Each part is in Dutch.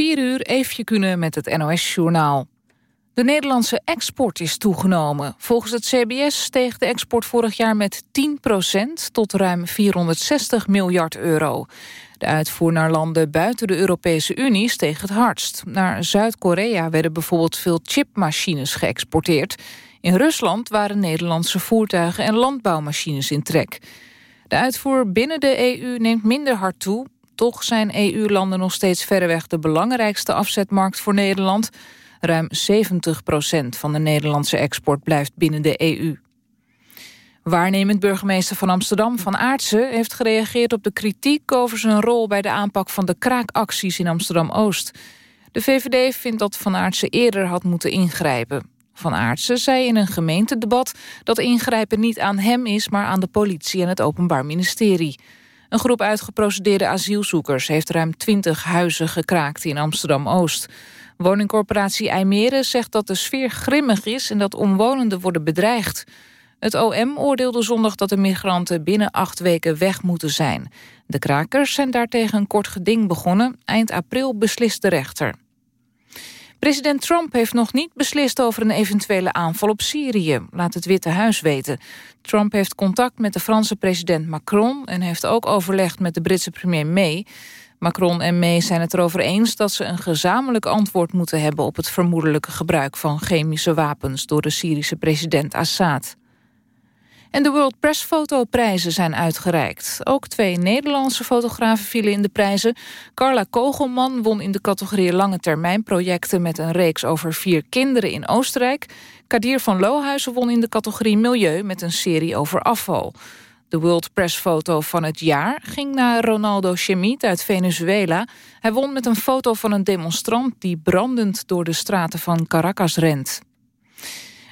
4 uur even kunnen met het NOS-journaal. De Nederlandse export is toegenomen. Volgens het CBS steeg de export vorig jaar met 10% tot ruim 460 miljard euro. De uitvoer naar landen buiten de Europese Unie steeg het hardst. Naar Zuid-Korea werden bijvoorbeeld veel chipmachines geëxporteerd. In Rusland waren Nederlandse voertuigen en landbouwmachines in trek. De uitvoer binnen de EU neemt minder hard toe. Toch zijn EU-landen nog steeds verreweg de belangrijkste afzetmarkt voor Nederland. Ruim 70 procent van de Nederlandse export blijft binnen de EU. Waarnemend burgemeester van Amsterdam, Van Aartsen... heeft gereageerd op de kritiek over zijn rol... bij de aanpak van de kraakacties in Amsterdam-Oost. De VVD vindt dat Van Aartsen eerder had moeten ingrijpen. Van Aartsen zei in een gemeentedebat... dat ingrijpen niet aan hem is, maar aan de politie en het Openbaar Ministerie. Een groep uitgeprocedeerde asielzoekers... heeft ruim twintig huizen gekraakt in Amsterdam-Oost. Woningcorporatie IJmeren zegt dat de sfeer grimmig is... en dat omwonenden worden bedreigd. Het OM oordeelde zondag dat de migranten binnen acht weken weg moeten zijn. De krakers zijn daartegen een kort geding begonnen. Eind april beslist de rechter. President Trump heeft nog niet beslist over een eventuele aanval op Syrië, laat het Witte Huis weten. Trump heeft contact met de Franse president Macron en heeft ook overlegd met de Britse premier May. Macron en May zijn het erover eens dat ze een gezamenlijk antwoord moeten hebben op het vermoedelijke gebruik van chemische wapens door de Syrische president Assad. En de World Press Fotoprijzen zijn uitgereikt. Ook twee Nederlandse fotografen vielen in de prijzen. Carla Kogelman won in de categorie lange termijn projecten... met een reeks over vier kinderen in Oostenrijk. Kadir van Lohuizen won in de categorie Milieu... met een serie over afval. De World Press Foto van het jaar ging naar Ronaldo Chemit uit Venezuela. Hij won met een foto van een demonstrant... die brandend door de straten van Caracas rent.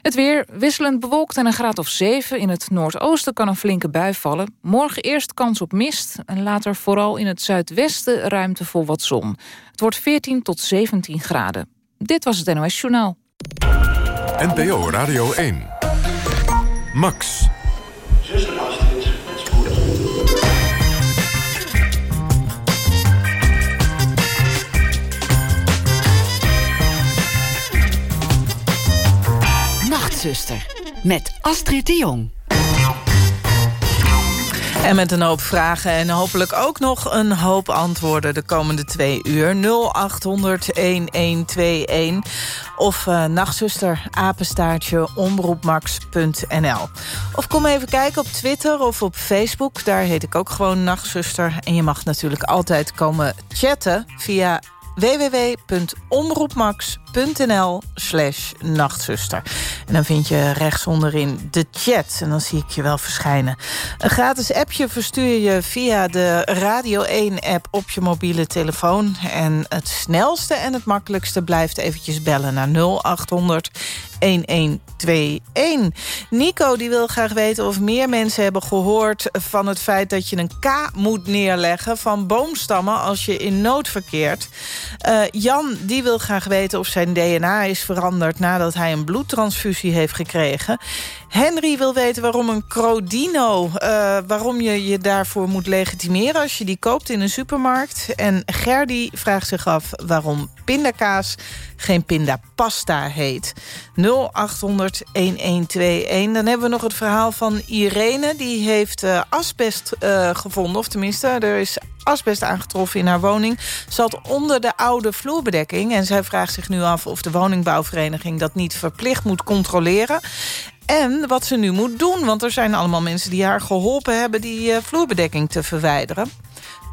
Het weer wisselend bewolkt en een graad of 7. In het noordoosten kan een flinke bui vallen. Morgen eerst kans op mist en later vooral in het zuidwesten ruimte voor wat zon. Het wordt 14 tot 17 graden. Dit was het NOS Journaal. NPO Radio 1. Max. Nachtzuster met Astrid de Jong. En met een hoop vragen en hopelijk ook nog een hoop antwoorden... de komende twee uur. 0800-1121 of uh, nachtzuster, apenstaartje, omroepmax.nl. Of kom even kijken op Twitter of op Facebook. Daar heet ik ook gewoon Nachtzuster. En je mag natuurlijk altijd komen chatten via www.omroepmax.nl slash nachtzuster. En dan vind je rechts onderin de chat. En dan zie ik je wel verschijnen. Een gratis appje verstuur je via de Radio 1-app op je mobiele telefoon. En het snelste en het makkelijkste blijft eventjes bellen naar 0800 1121. Nico die wil graag weten of meer mensen hebben gehoord... van het feit dat je een K moet neerleggen van boomstammen... als je in nood verkeert. Uh, Jan die wil graag weten of zijn DNA is veranderd... nadat hij een bloedtransfusie heeft gekregen. Henry wil weten waarom een Crodino... Uh, waarom je je daarvoor moet legitimeren als je die koopt in een supermarkt. En Gerdy vraagt zich af waarom pindakaas geen pindapasta heet. 0800-1121. Dan hebben we nog het verhaal van Irene. Die heeft uh, asbest uh, gevonden, of tenminste, er is asbest aangetroffen in haar woning. Zat onder de oude vloerbedekking. En zij vraagt zich nu af of de woningbouwvereniging... dat niet verplicht moet controleren. En wat ze nu moet doen. Want er zijn allemaal mensen die haar geholpen hebben... die uh, vloerbedekking te verwijderen.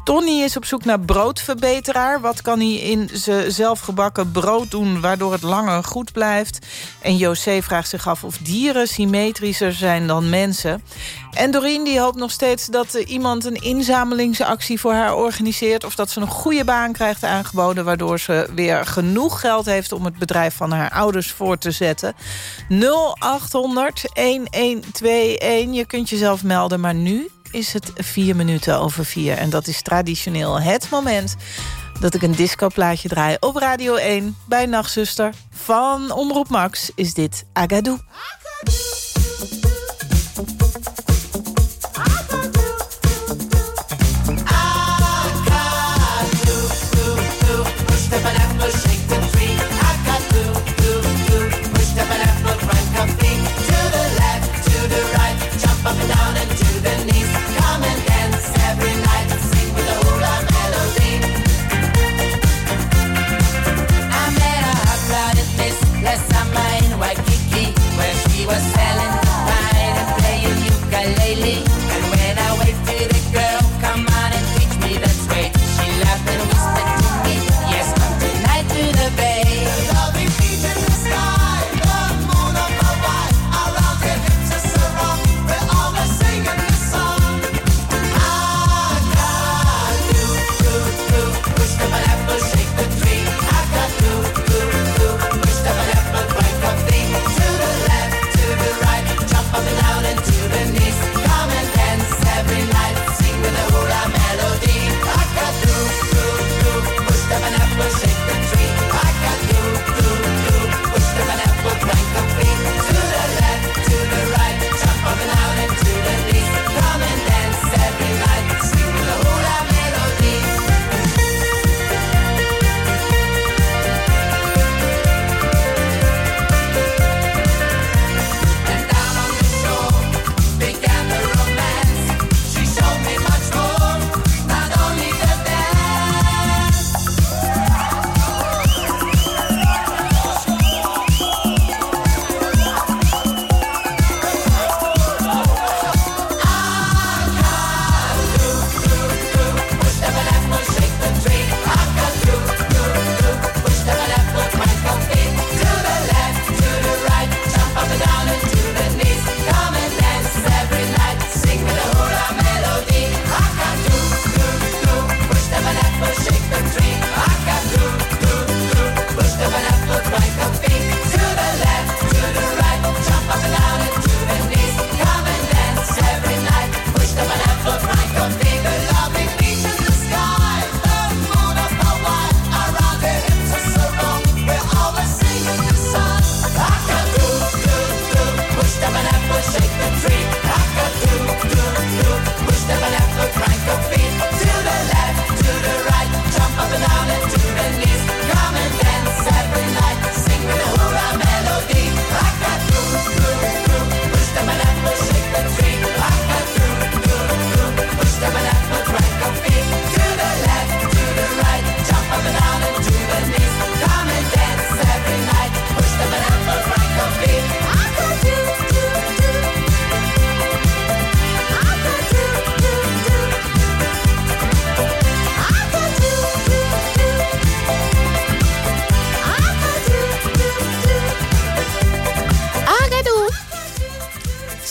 Tony is op zoek naar broodverbeteraar. Wat kan hij in zijn zelfgebakken brood doen... waardoor het langer goed blijft? En José vraagt zich af of dieren symmetrischer zijn dan mensen. En Doreen die hoopt nog steeds dat iemand een inzamelingsactie voor haar organiseert... of dat ze een goede baan krijgt aangeboden... waardoor ze weer genoeg geld heeft om het bedrijf van haar ouders voor te zetten. 0800 1121. Je kunt jezelf melden, maar nu is het vier minuten over vier. En dat is traditioneel het moment dat ik een discoplaatje draai op Radio 1 bij Nachtzuster. Van Omroep Max is dit Agadou. Agadou.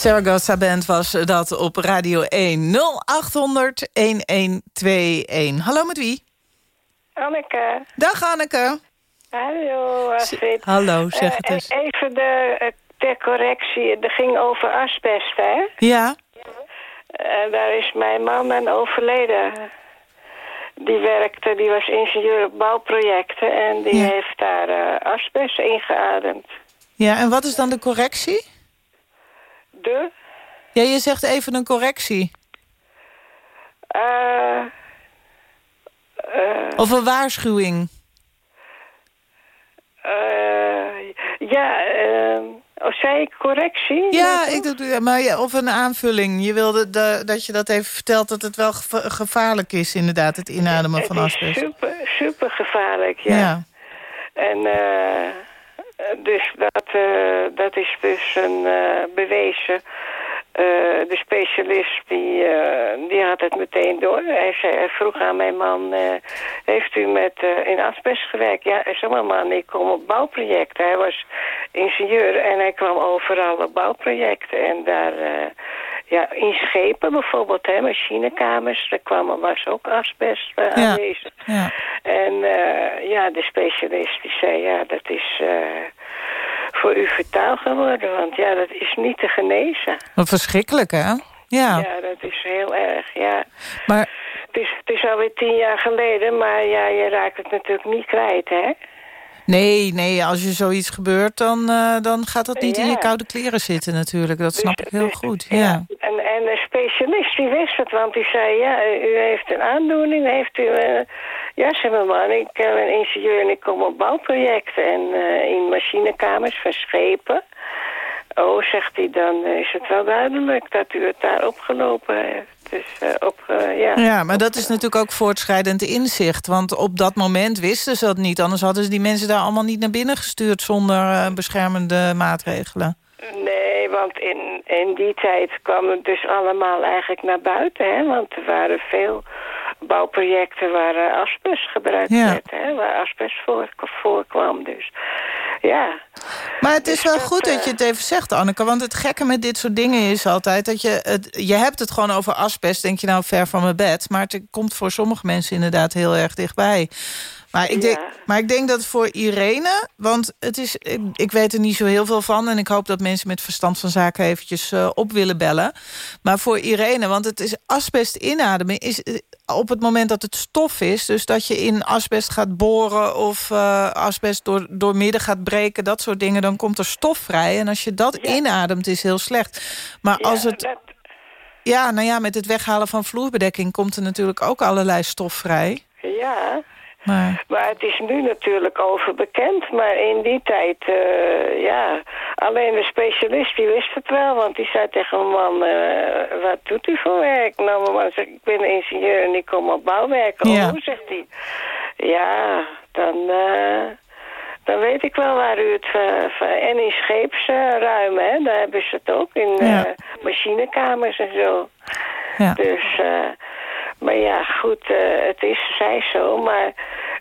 Saragossa Band was dat op Radio 1 0800 1121. Hallo met wie? Anneke. Dag Anneke. Hallo Astrid. Hallo, zeg het Eh, eens. even de, eh, ter correctie, het ging over asbest, hè? Ja, En daar is mijn man aan overleden. Die werkte, die was ingenieur op bouwprojecten... en die Ja. heeft daar eh, asbest ingeademd. ja, en wat is dan de correctie? De... Ja, je zegt even een correctie. eh eh, Of een waarschuwing. eh, ja, eh, oh, zei ik correctie? Ja, ik doe, maar ja, of een aanvulling. Je wilde de, dat je dat even vertelt dat het wel geva- gevaarlijk is, inderdaad, het inademen van Het asbest. super, super gevaarlijk, ja. Ja. En eh, dus dat, eh, dat is dus een eh, bewezen. Eh, de specialist die, eh, die had het meteen door. Hij, zei, hij vroeg aan mijn man, eh, heeft u met eh, in asbest gewerkt? Ja, zei, mijn man, ik kom op bouwprojecten. Hij was ingenieur en hij kwam overal op bouwprojecten. En daar, eh, ja, in schepen bijvoorbeeld, hè, machinekamers, daar kwam, was ook asbest eh, Ja. aanwezig. Ja. En eh, ja, de specialist die zei, ja, dat is eh, voor u vertaal geworden. Want ja, dat is niet te genezen. Wat verschrikkelijk, hè? Ja. Ja, dat is heel erg, ja. Maar Het is, het is alweer tien jaar geleden, maar ja, je raakt het natuurlijk niet kwijt, hè? Nee, nee, als je zoiets gebeurt, dan, eh, dan gaat dat niet in je koude kleren zitten natuurlijk. Dat snap Dus- ik heel dus- goed, ja. En, en de specialist die wist het, want die zei, ja, u heeft een aandoening, heeft u... eh, ja, zei mijn man, ik ben ingenieur en ik kom op bouwprojecten en eh, in machinekamers van schepen. Oh, zegt hij, dan is het wel duidelijk dat u het daar opgelopen heeft. Dus eh, op, eh, ja. Ja, maar dat is natuurlijk ook voortschrijdend inzicht. Want op dat moment wisten ze dat niet. Anders hadden ze die mensen daar allemaal niet naar binnen gestuurd... zonder eh, beschermende maatregelen. Nee, want in, in die tijd kwam het dus allemaal eigenlijk naar buiten, hè. Want er waren veel bouwprojecten waar eh, asbest gebruikt Ja. werd, hè. Waar asbest voor, voorkwam, dus ja. Maar het is Dus wel dat, goed dat je eh, het even zegt, Anneke. Want het gekke met dit soort dingen is altijd... dat je het, je hebt het gewoon over asbest, denk je nou ver van mijn bed. Maar het komt voor sommige mensen inderdaad heel erg dichtbij. Maar ik, denk, Ja. maar ik denk dat voor Irene... want het is, ik, ik weet er niet zo heel veel van... en ik hoop dat mensen met verstand van zaken eventjes eh, op willen bellen. Maar voor Irene, want het is asbest inademen... is eh, op het moment dat het stof is... dus dat je in asbest gaat boren... of eh, asbest door, door midden gaat breken, dat soort dingen... dan komt er stof vrij. En als je dat Ja. inademt, is heel slecht. Maar als ja, het... dat- Ja, nou ja, met het weghalen van vloerbedekking... komt er natuurlijk ook allerlei stof vrij. ja, Maar... maar het is nu natuurlijk overbekend. Maar in die tijd, eh, ja, alleen de specialist die wist het wel. Want die zei tegen mijn man, eh, wat doet u voor werk? Nou, mijn man zegt, ik ben ingenieur en ik kom op bouwwerken. Ja. Oh, hoe zegt hij? Ja, dan, eh, dan weet ik wel waar u het... van- en in scheepsruimen, hè, daar hebben ze het ook. In Ja. machinekamers en zo. Ja. Dus, maar ja, goed, het is, zij zo. Maar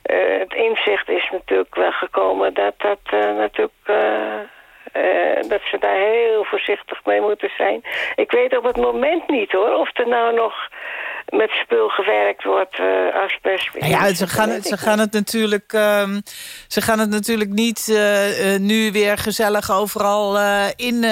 eh, het inzicht is natuurlijk wel gekomen dat dat eh, natuurlijk... eh, dat ze daar heel voorzichtig mee moeten zijn. Ik weet op het moment niet hoor, of er nou nog met spul gewerkt wordt, eh asbest. Nou ja, ze gaan, het, ze, gaan het natuurlijk, ehm, ze gaan het natuurlijk niet nu weer gezellig overal in,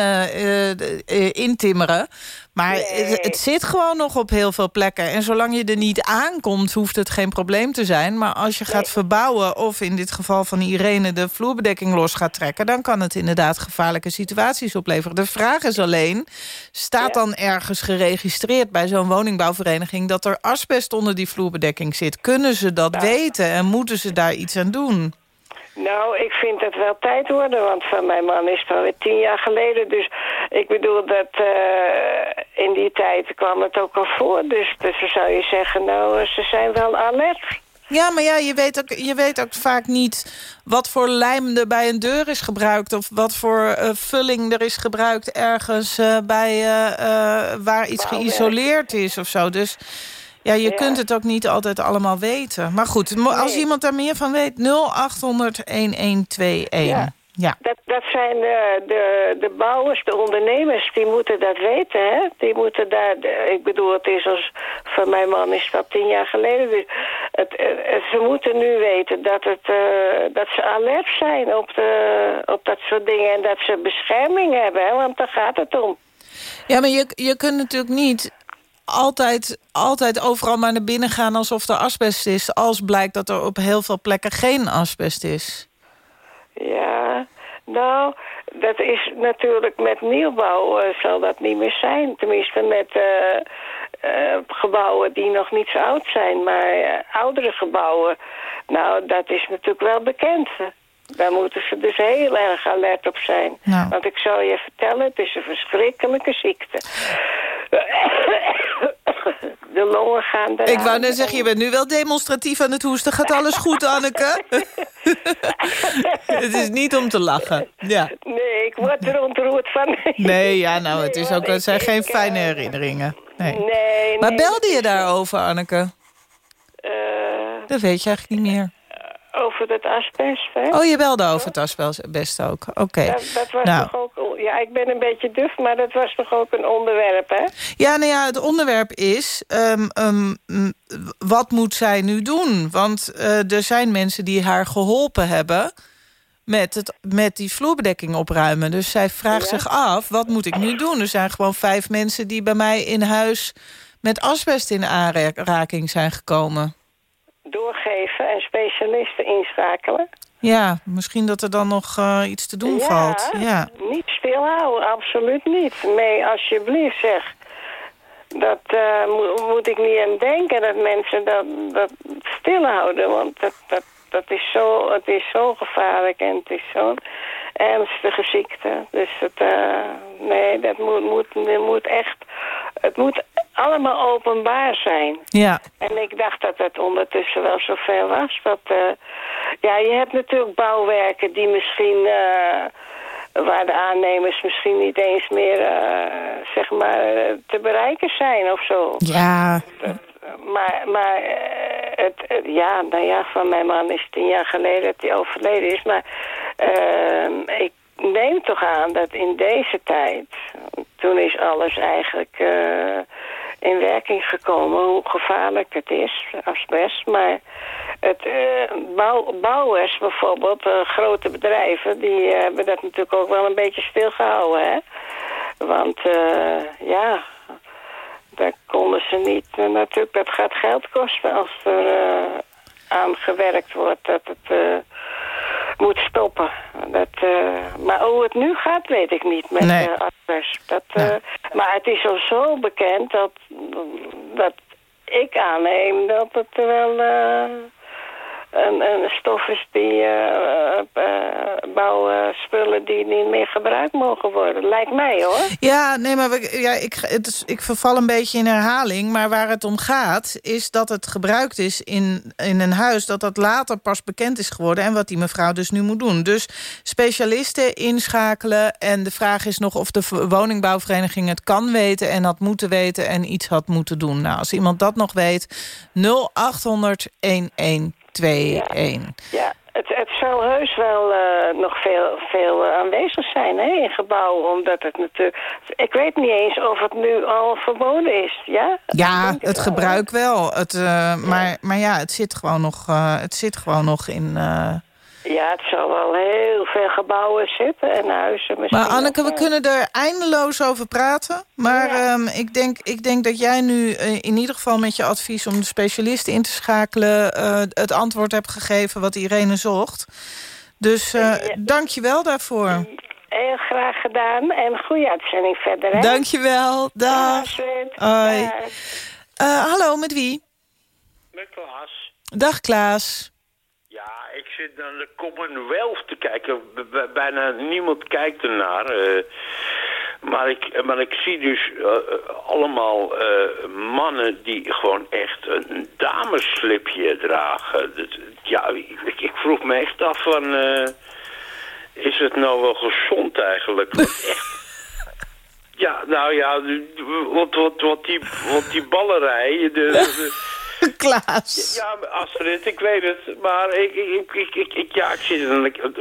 intimmeren. Maar Nee. het, het zit gewoon nog op heel veel plekken. En zolang je er niet aankomt, hoeft het geen probleem te zijn. Maar als je gaat verbouwen of in dit geval van Irene... de vloerbedekking los gaat trekken... dan kan het inderdaad gevaarlijke situaties opleveren. De vraag is alleen, staat Ja. dan ergens geregistreerd... bij zo'n woningbouwvereniging dat er asbest onder die vloerbedekking zit? Kunnen ze dat weten en moeten ze daar iets aan doen? Nou, ik vind het wel tijd worden, want van mijn man is het alweer tien jaar geleden. Dus ik bedoel dat eh, in die tijd kwam het ook al voor. Dus, dus dan zou je zeggen, nou, ze zijn wel alert. Ja, maar ja, je weet, ook, je weet ook vaak niet wat voor lijm er bij een deur is gebruikt... of wat voor eh, vulling er is gebruikt ergens eh, bij, waar iets geïsoleerd is of zo. Dus ja, je Ja. kunt het ook niet altijd allemaal weten. Maar goed, als Nee. iemand daar meer van weet, 0800-1121. Ja. Ja. Dat, dat zijn de, de, de bouwers, de ondernemers, die moeten dat weten, hè? Die moeten daar, ik bedoel, het is als, van mijn man is dat tien jaar geleden. Dus het, ze moeten nu weten dat, het, eh, dat ze alert zijn op, de, op dat soort dingen en dat ze bescherming hebben, hè? Want daar gaat het om. Ja, maar je, je kunt natuurlijk niet altijd, altijd overal maar naar binnen gaan... alsof er asbest is, als blijkt dat er op heel veel plekken geen asbest is. Ja, nou, dat is natuurlijk met nieuwbouw eh, zal dat niet meer zijn. Tenminste met eh, eh, gebouwen die nog niet zo oud zijn. Maar oudere gebouwen, nou, dat is natuurlijk wel bekend. Daar moeten ze dus heel erg alert op zijn. Nou. Want ik zal je vertellen, het is een verschrikkelijke ziekte. De longen gaan Ik wou net zeggen, je bent nu wel demonstratief aan het hoesten. Gaat alles goed, Anneke? het is niet om te lachen. Ja. Nee, ik word er ontroerd van. Nee, ja, nou, het, is ook, het zijn geen ik, fijne eh, herinneringen. Nee. Nee, Maar nee, belde dat je daarover, Anneke? Eh, Dat weet je eigenlijk niet meer. Over het asbest? Oh, je belde over het asbest ook. Oké. Dat, dat was Nou. toch ook... Ja, ik ben een beetje duf, maar dat was toch ook een onderwerp, hè? Ja, nou ja, het onderwerp is... ehm, ehm, wat moet zij nu doen? Want eh, er zijn mensen die haar geholpen hebben... Met, het, met die vloerbedekking opruimen. Dus zij vraagt Ja. zich af, wat moet ik nu doen? Er zijn gewoon vijf mensen die bij mij in huis... met asbest in aanraking zijn gekomen. Doorgeven inschakelen. Ja, misschien dat er dan nog eh, iets te doen valt. Ja. niet stilhouden, absoluut niet. Nee, alsjeblieft zeg. Dat mo- moet ik niet aan denken, dat mensen dat, dat stilhouden. Want dat, dat, dat is zo, het is zo gevaarlijk en het is zo'n ernstige ziekte. Dus het, eh, nee, dat moet, moet, moet echt... Het moet allemaal openbaar zijn. Ja. En ik dacht dat het ondertussen wel zover was. Dat, eh, ja, je hebt natuurlijk bouwwerken die misschien... eh, waar de aannemers misschien niet eens meer, eh, zeg maar, te bereiken zijn of zo. Ja, Maar, maar eh, het, ja, nou ja, van mijn man is tien jaar geleden dat hij overleden is. Maar ik neem toch aan dat in deze tijd, toen is alles eigenlijk in werking gekomen, hoe gevaarlijk het is, asbest. Maar het, eh, bouw, bouwers bijvoorbeeld, eh, grote bedrijven, die hebben dat natuurlijk ook wel een beetje stilgehouden, hè. Want eh, ja, daar konden ze niet. natuurlijk, dat gaat geld kosten als er aan gewerkt wordt dat het moet stoppen. Dat, eh, maar hoe het nu gaat, weet ik niet met Nee. asbest. Dat, eh, Maar het is al zo bekend dat, dat ik aanneem dat het wel eh, een stof is die eh, eh, bouwspullen die niet meer gebruikt mogen worden. Lijkt mij hoor. Ja, nee, maar we, ja, ik, het is, ik verval een beetje in herhaling. Maar waar het om gaat, is dat het gebruikt is in, in een huis... dat dat later pas bekend is geworden... en wat die mevrouw dus nu moet doen. Dus specialisten inschakelen. En de vraag is nog of de woningbouwvereniging het kan weten... en had moeten weten en iets had moeten doen. Nou, als iemand dat nog weet, 0800 1121. Ja, het, het zal heus wel eh, nog veel, veel eh, aanwezig zijn hè, in gebouwen, omdat het natuurlijk... Ik weet niet eens of het nu al verboden is, ja? Ja, het gebruik wel. Het, eh, maar, maar ja, het zit gewoon nog, eh, het zit gewoon nog in... Ja, het zal wel heel veel gebouwen zitten en huizen misschien. Maar Anneke, ook, we eh. kunnen er eindeloos over praten. Maar Ja. ehm, ik, denk, ik denk dat jij nu eh, in ieder geval met je advies... om de specialist in te schakelen... eh, het antwoord hebt gegeven wat Irene zocht. Dus eh Ja. dank je wel daarvoor. Heel graag gedaan en goede uitzending verder, hè? Dank je wel. Dag. Hoi. Eh, hallo, met wie? Met Klaas. Dag Klaas. Ja, ik zit naar de Commonwealth te kijken. B- bijna niemand kijkt ernaar. eh maar, ik, maar ik zie dus eh, allemaal eh, mannen die gewoon echt een dameslipje dragen. Dat- ja, ik, ik vroeg me echt af van... is het nou wel gezond eigenlijk? Echt... Ja, nou ja, wat, wat, wat, die, wat die ballerij... De, de- Klaas. Ja, Astrid, ik weet het. Maar ik, ik, ik, ik, ik- ja, ik zit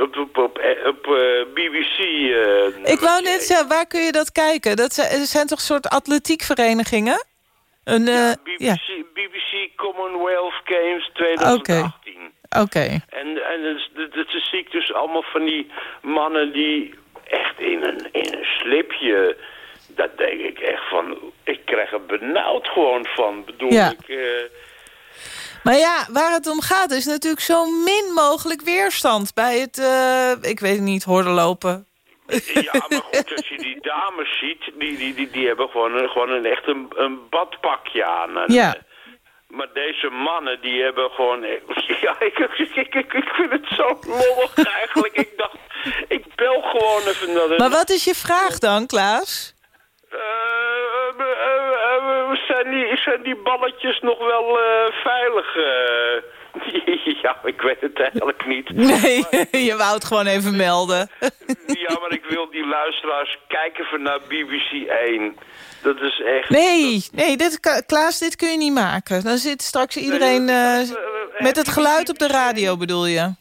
op, op, op, eh, BBC. eh, Ik wou net zeggen, waar kun je dat kijken? Dat zijn, zijn toch soort atletiekverenigingen? Een, eh, ja, ja, BBC, BBC Commonwealth Games 2018. oké. En, en dat, dat, dat zie ik dus allemaal van die mannen die echt in een, in een slipje... Dat denk ik echt van... Ik krijg er benauwd gewoon van. Bedoel Ja. ik... eh, Maar ja, waar het om gaat is natuurlijk zo min mogelijk weerstand... bij het, eh, ik weet het niet, hordenlopen. Ja, maar goed, als je die dames ziet, die, die, die, die hebben gewoon, een, gewoon een, echt een, een badpakje aan. En, Ja. eh, Maar deze mannen, die hebben gewoon... Ja, ik, ik, ik, ik, ik vind het zo lollig eigenlijk. Ik dacht, ik bel gewoon even naar de... Maar wat is je vraag dan, Klaas? Eh, eh, eh, eh, zijn, die, balletjes nog wel eh, veilig? eh? ja, ik weet het eigenlijk niet. Nee, je wou het gewoon even melden. Ja, maar ik wil die luisteraars kijken van naar BBC 1. Dat is echt... Nee, nee dit, Klaas, dit kun je niet maken. Dan zit straks iedereen eh, met het geluid op de radio, bedoel je?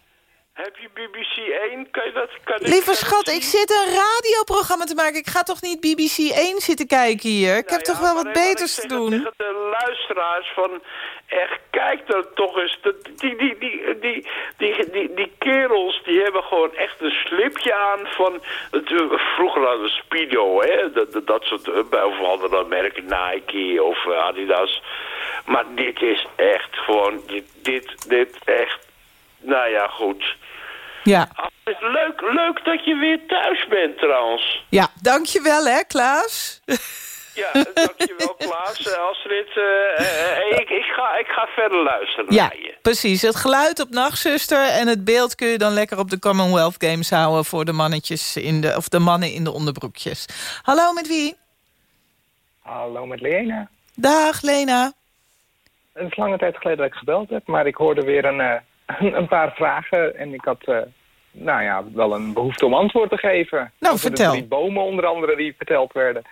Heb je BBC 1? Kan je dat... Kan Lieve schat, dat ik zit een radioprogramma te maken. Ik ga toch niet BBC 1 zitten kijken hier? Ik heb Nou toch wel wat nee, beters te doen? Tegen de luisteraars van... Echt, kijk dan toch eens. Dat, die, die, die, die, die, die, die kerels, die hebben gewoon echt een slipje aan van... Het, eh, vroeger hadden we Speedo, hè. Dat, dat, dat soort... eh, Of hadden dan merken Nike of Adidas. Maar dit is echt gewoon... Dit, dit, dit echt... Nou ja, goed. Ja. Ah, het is leuk, leuk dat je weer thuis bent trouwens. ja, dankjewel hè, Klaas. Ja, dankjewel Klaas. Eh, Astrid, eh, eh, eh, ik, ik, ga, ik ga verder luisteren Ja, naar je. precies. Het geluid op Nachtzuster en het beeld kun je dan lekker op de Commonwealth Games houden... voor de mannetjes in de, of de mannen in de onderbroekjes. Hallo, met wie? Hallo met Lena. Dag, Lena. Het is lange tijd geleden dat ik gebeld heb, maar ik hoorde weer een, eh, een, paar vragen en ik had eh, nou ja, wel een behoefte om antwoord te geven. Nou, vertel. De drie bomen onder andere die verteld werden.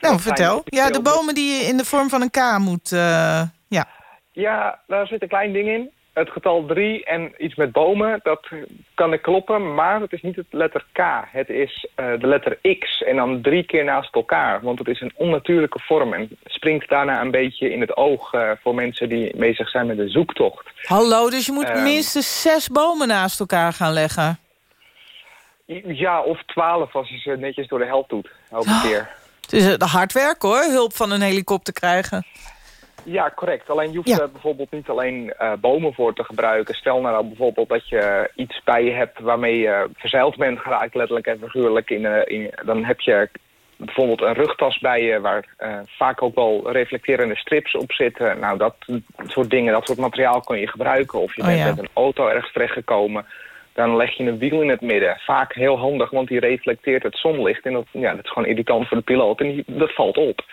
Nou, vertel. Ja, de bomen die je in de vorm van een K moet... eh, ja. Ja, daar zit een klein ding in. Het getal 3 en iets met bomen, dat kan ik kloppen, maar het is niet het letter K. Het is eh, de letter X en dan drie keer naast elkaar. Want het is een onnatuurlijke vorm en springt daarna een beetje in het oog eh, voor mensen die bezig zijn met de zoektocht. Hallo, dus je moet Ehm. minstens zes bomen naast elkaar gaan leggen. Ja, of 12 als je ze netjes door de helft doet, elke Oh. keer. Het is eh, hard werk hoor, hulp van een helikopter krijgen. Ja, correct. Alleen je hoeft Ja. er bijvoorbeeld niet alleen eh, bomen voor te gebruiken. Stel nou bijvoorbeeld dat je iets bij je hebt waarmee je verzeild bent geraakt, letterlijk en figuurlijk. In, eh, in, dan heb je bijvoorbeeld een rugtas bij je waar eh, vaak ook wel reflecterende strips op zitten. Nou, dat soort dingen, dat soort materiaal kun je gebruiken. Of je Oh, bent ja. met een auto ergens terechtgekomen. Dan leg je een wiel in het midden. Vaak heel handig, want die reflecteert het zonlicht. En dat, ja, dat is gewoon irritant voor de piloot. En die, dat valt op.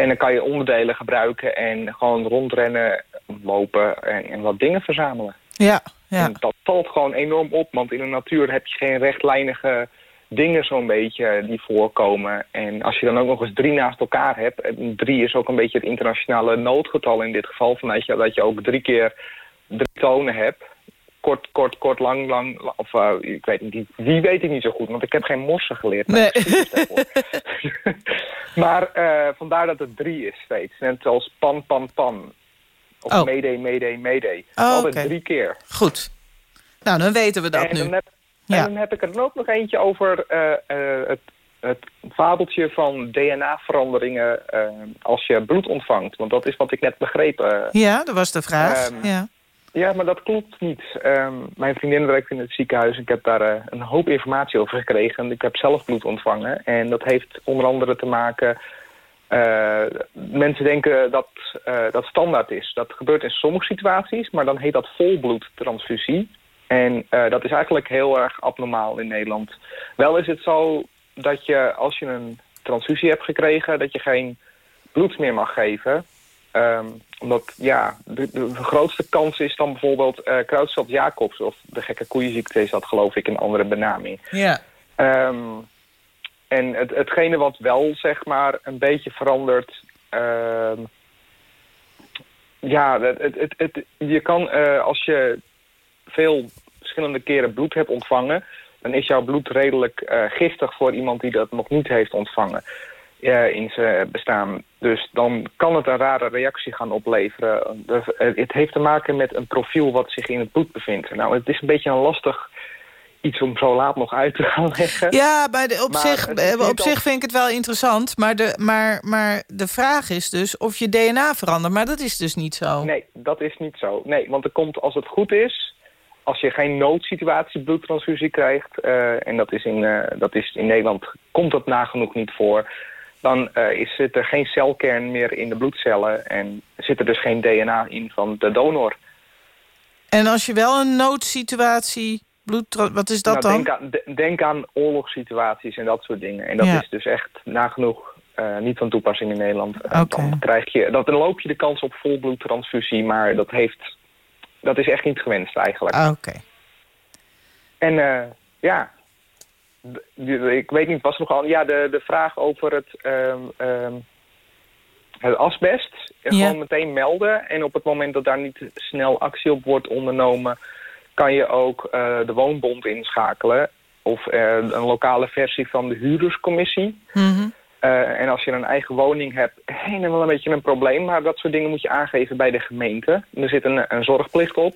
En dan kan je onderdelen gebruiken en gewoon rondrennen, lopen en, en wat dingen verzamelen. Ja, ja. En dat valt gewoon enorm op, want in de natuur heb je geen rechtlijnige dingen zo'n beetje die voorkomen. En als je dan ook nog eens drie naast elkaar hebt, en drie is ook een beetje het internationale noodgetal in dit geval, van dat je, dat je ook drie keer drie tonen hebt. Kort, kort, kort, lang, lang, la- of eh, ik weet niet, wie weet ik niet zo goed, want ik heb geen morsen geleerd. Nee. maar eh, vandaar dat het drie is steeds. Net zoals pan, pan, pan. Of Oh. mayday, mayday, mayday. Oh, Altijd drie keer. Goed. Nou, dan weten we dat en, nu. Dan heb, Ja. en dan heb ik er ook nog eentje over eh, het, het fabeltje van DNA-veranderingen als je bloed ontvangt. Want dat is wat ik net begreep. Ja, dat was de vraag. Ehm, ja. Ja, maar dat klopt niet. Ehm, mijn vriendin werkt in het ziekenhuis. Ik heb daar eh, een hoop informatie over gekregen. Ik heb zelf bloed ontvangen. En dat heeft onder andere te maken... eh, mensen denken dat eh, dat standaard is. Dat gebeurt in sommige situaties, maar dan heet dat volbloedtransfusie. En dat is eigenlijk heel erg abnormaal in Nederland. Wel is het zo dat je, als je een transfusie hebt gekregen... dat je geen bloed meer mag geven. Ehm, omdat, ja, de, de grootste kans is dan bijvoorbeeld eh Creutzfeldt-Jacobs... of de gekke koeienziekte is dat, geloof ik, een andere benaming. ja. Ehm, en het, hetgene wat wel, zeg maar, een beetje verandert... ehm, ja, het, het, het, je kan als je veel verschillende keren bloed hebt ontvangen... dan is jouw bloed redelijk giftig voor iemand die dat nog niet heeft ontvangen in zijn bestaan. Dus dan kan het een rare reactie gaan opleveren. Het heeft te maken met een profiel wat zich in het bloed bevindt. Nou, het is een beetje een lastig iets om zo laat nog uit te gaan leggen. Ja, bij de, op, zich, op zich vind ik het wel interessant. Maar de, maar, maar de vraag is dus of je DNA verandert. Maar dat is dus niet zo. Nee, dat is niet zo. Nee, want er komt, als het goed is... als je geen noodsituatie bloedtransfusie krijgt... Uh, en dat is, in, uh, dat is in Nederland, komt dat nagenoeg niet voor dan uh, is, zit er geen celkern meer in de bloedcellen... en zit er dus geen DNA in van de donor. En als je wel een noodsituatie bloed... Wat is dat nou, dan? Denk aan, denk aan oorlogssituaties en dat soort dingen. En dat is dus echt nagenoeg uh, niet van toepassing in Nederland. Uh, dan, krijg je, dan loop je de kans op volbloedtransfusie... maar dat, heeft, dat is echt niet gewenst eigenlijk. Ah, oké. En ja, ik weet niet, was er nogal... Ja, de, de vraag over het, um, um, het asbest. Ja. Gewoon meteen melden. En op het moment dat daar niet snel actie op wordt ondernomen... kan je ook uh, de woonbond inschakelen. Of uh, een lokale versie van de huurderscommissie. Mm -hmm. uh, en als je een eigen woning hebt, helemaal wel een beetje een probleem. Maar dat soort dingen moet je aangeven bij de gemeente. Er zit een, een zorgplicht op.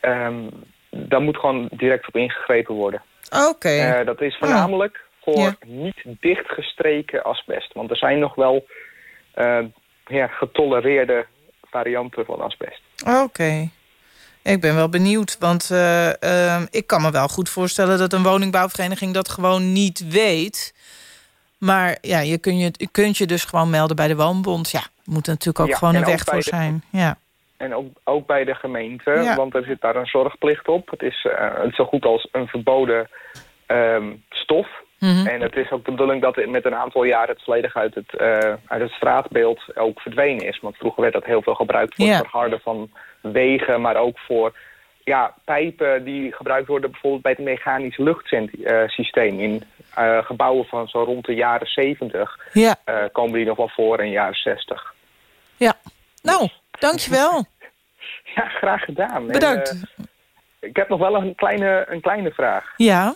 Um, daar moet gewoon direct op ingegrepen worden. Oké. Okay. Uh, dat is voornamelijk oh. voor ja. niet dichtgestreken asbest. Want er zijn nog wel uh, ja, getolereerde varianten van asbest. Oké. Okay. Ik ben wel benieuwd, want uh, ik kan me wel goed voorstellen... dat een woningbouwvereniging dat gewoon niet weet. Maar ja, je, kun je, je kunt je dus gewoon melden bij de woonbond. Ja, moet natuurlijk ook ja, gewoon een weg voor de, zijn. Ja. En ook, ook bij de gemeente, ja. want er zit daar een zorgplicht op. Het is, uh, zo goed als een verboden um, stof. Mm -hmm. En het is ook de bedoeling dat het met een aantal jaren het volledig uit het, uh, uit het straatbeeld ook verdwenen is. Want vroeger werd dat heel veel gebruikt voor het verharden van wegen, maar ook voor ja, pijpen die gebruikt worden bijvoorbeeld bij het mechanisch luchtsysteem. In uh, gebouwen van zo rond de jaren 70 ja. uh, komen die nog wel voor in de jaren 60. Ja, nou, dankjewel. ja, graag gedaan. Bedankt. En, uh, ik heb nog wel een kleine, een kleine vraag. Ja.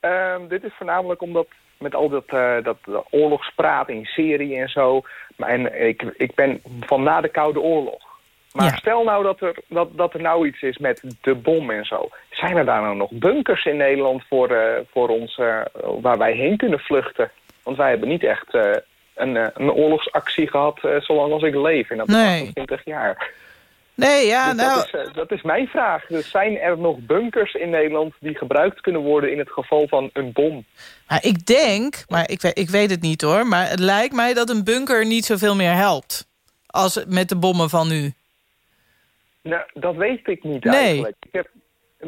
Um, dit is voornamelijk omdat met al dat, uh, dat oorlogspraat in Syrië en zo. Maar en ik, ik ben van na de Koude Oorlog. Maar ja. stel nou dat er, dat, dat er nou iets is met de bom en zo. Zijn er daar nou nog bunkers in Nederland voor, uh, voor ons uh, waar wij heen kunnen vluchten? Want wij hebben niet echt een, een oorlogsactie gehad zolang als ik leef. En dat nee. 20 jaar. Nee, ja, dus nou... Dat is, dat is mijn vraag. Dus zijn er nog bunkers in Nederland die gebruikt kunnen worden in het geval van een bom? Nou, ik denk, maar ik, ik weet het niet hoor... maar het lijkt mij dat een bunker niet zoveel meer helpt... als met de bommen van nu. Nou, dat weet ik niet nee. eigenlijk. Ik heb,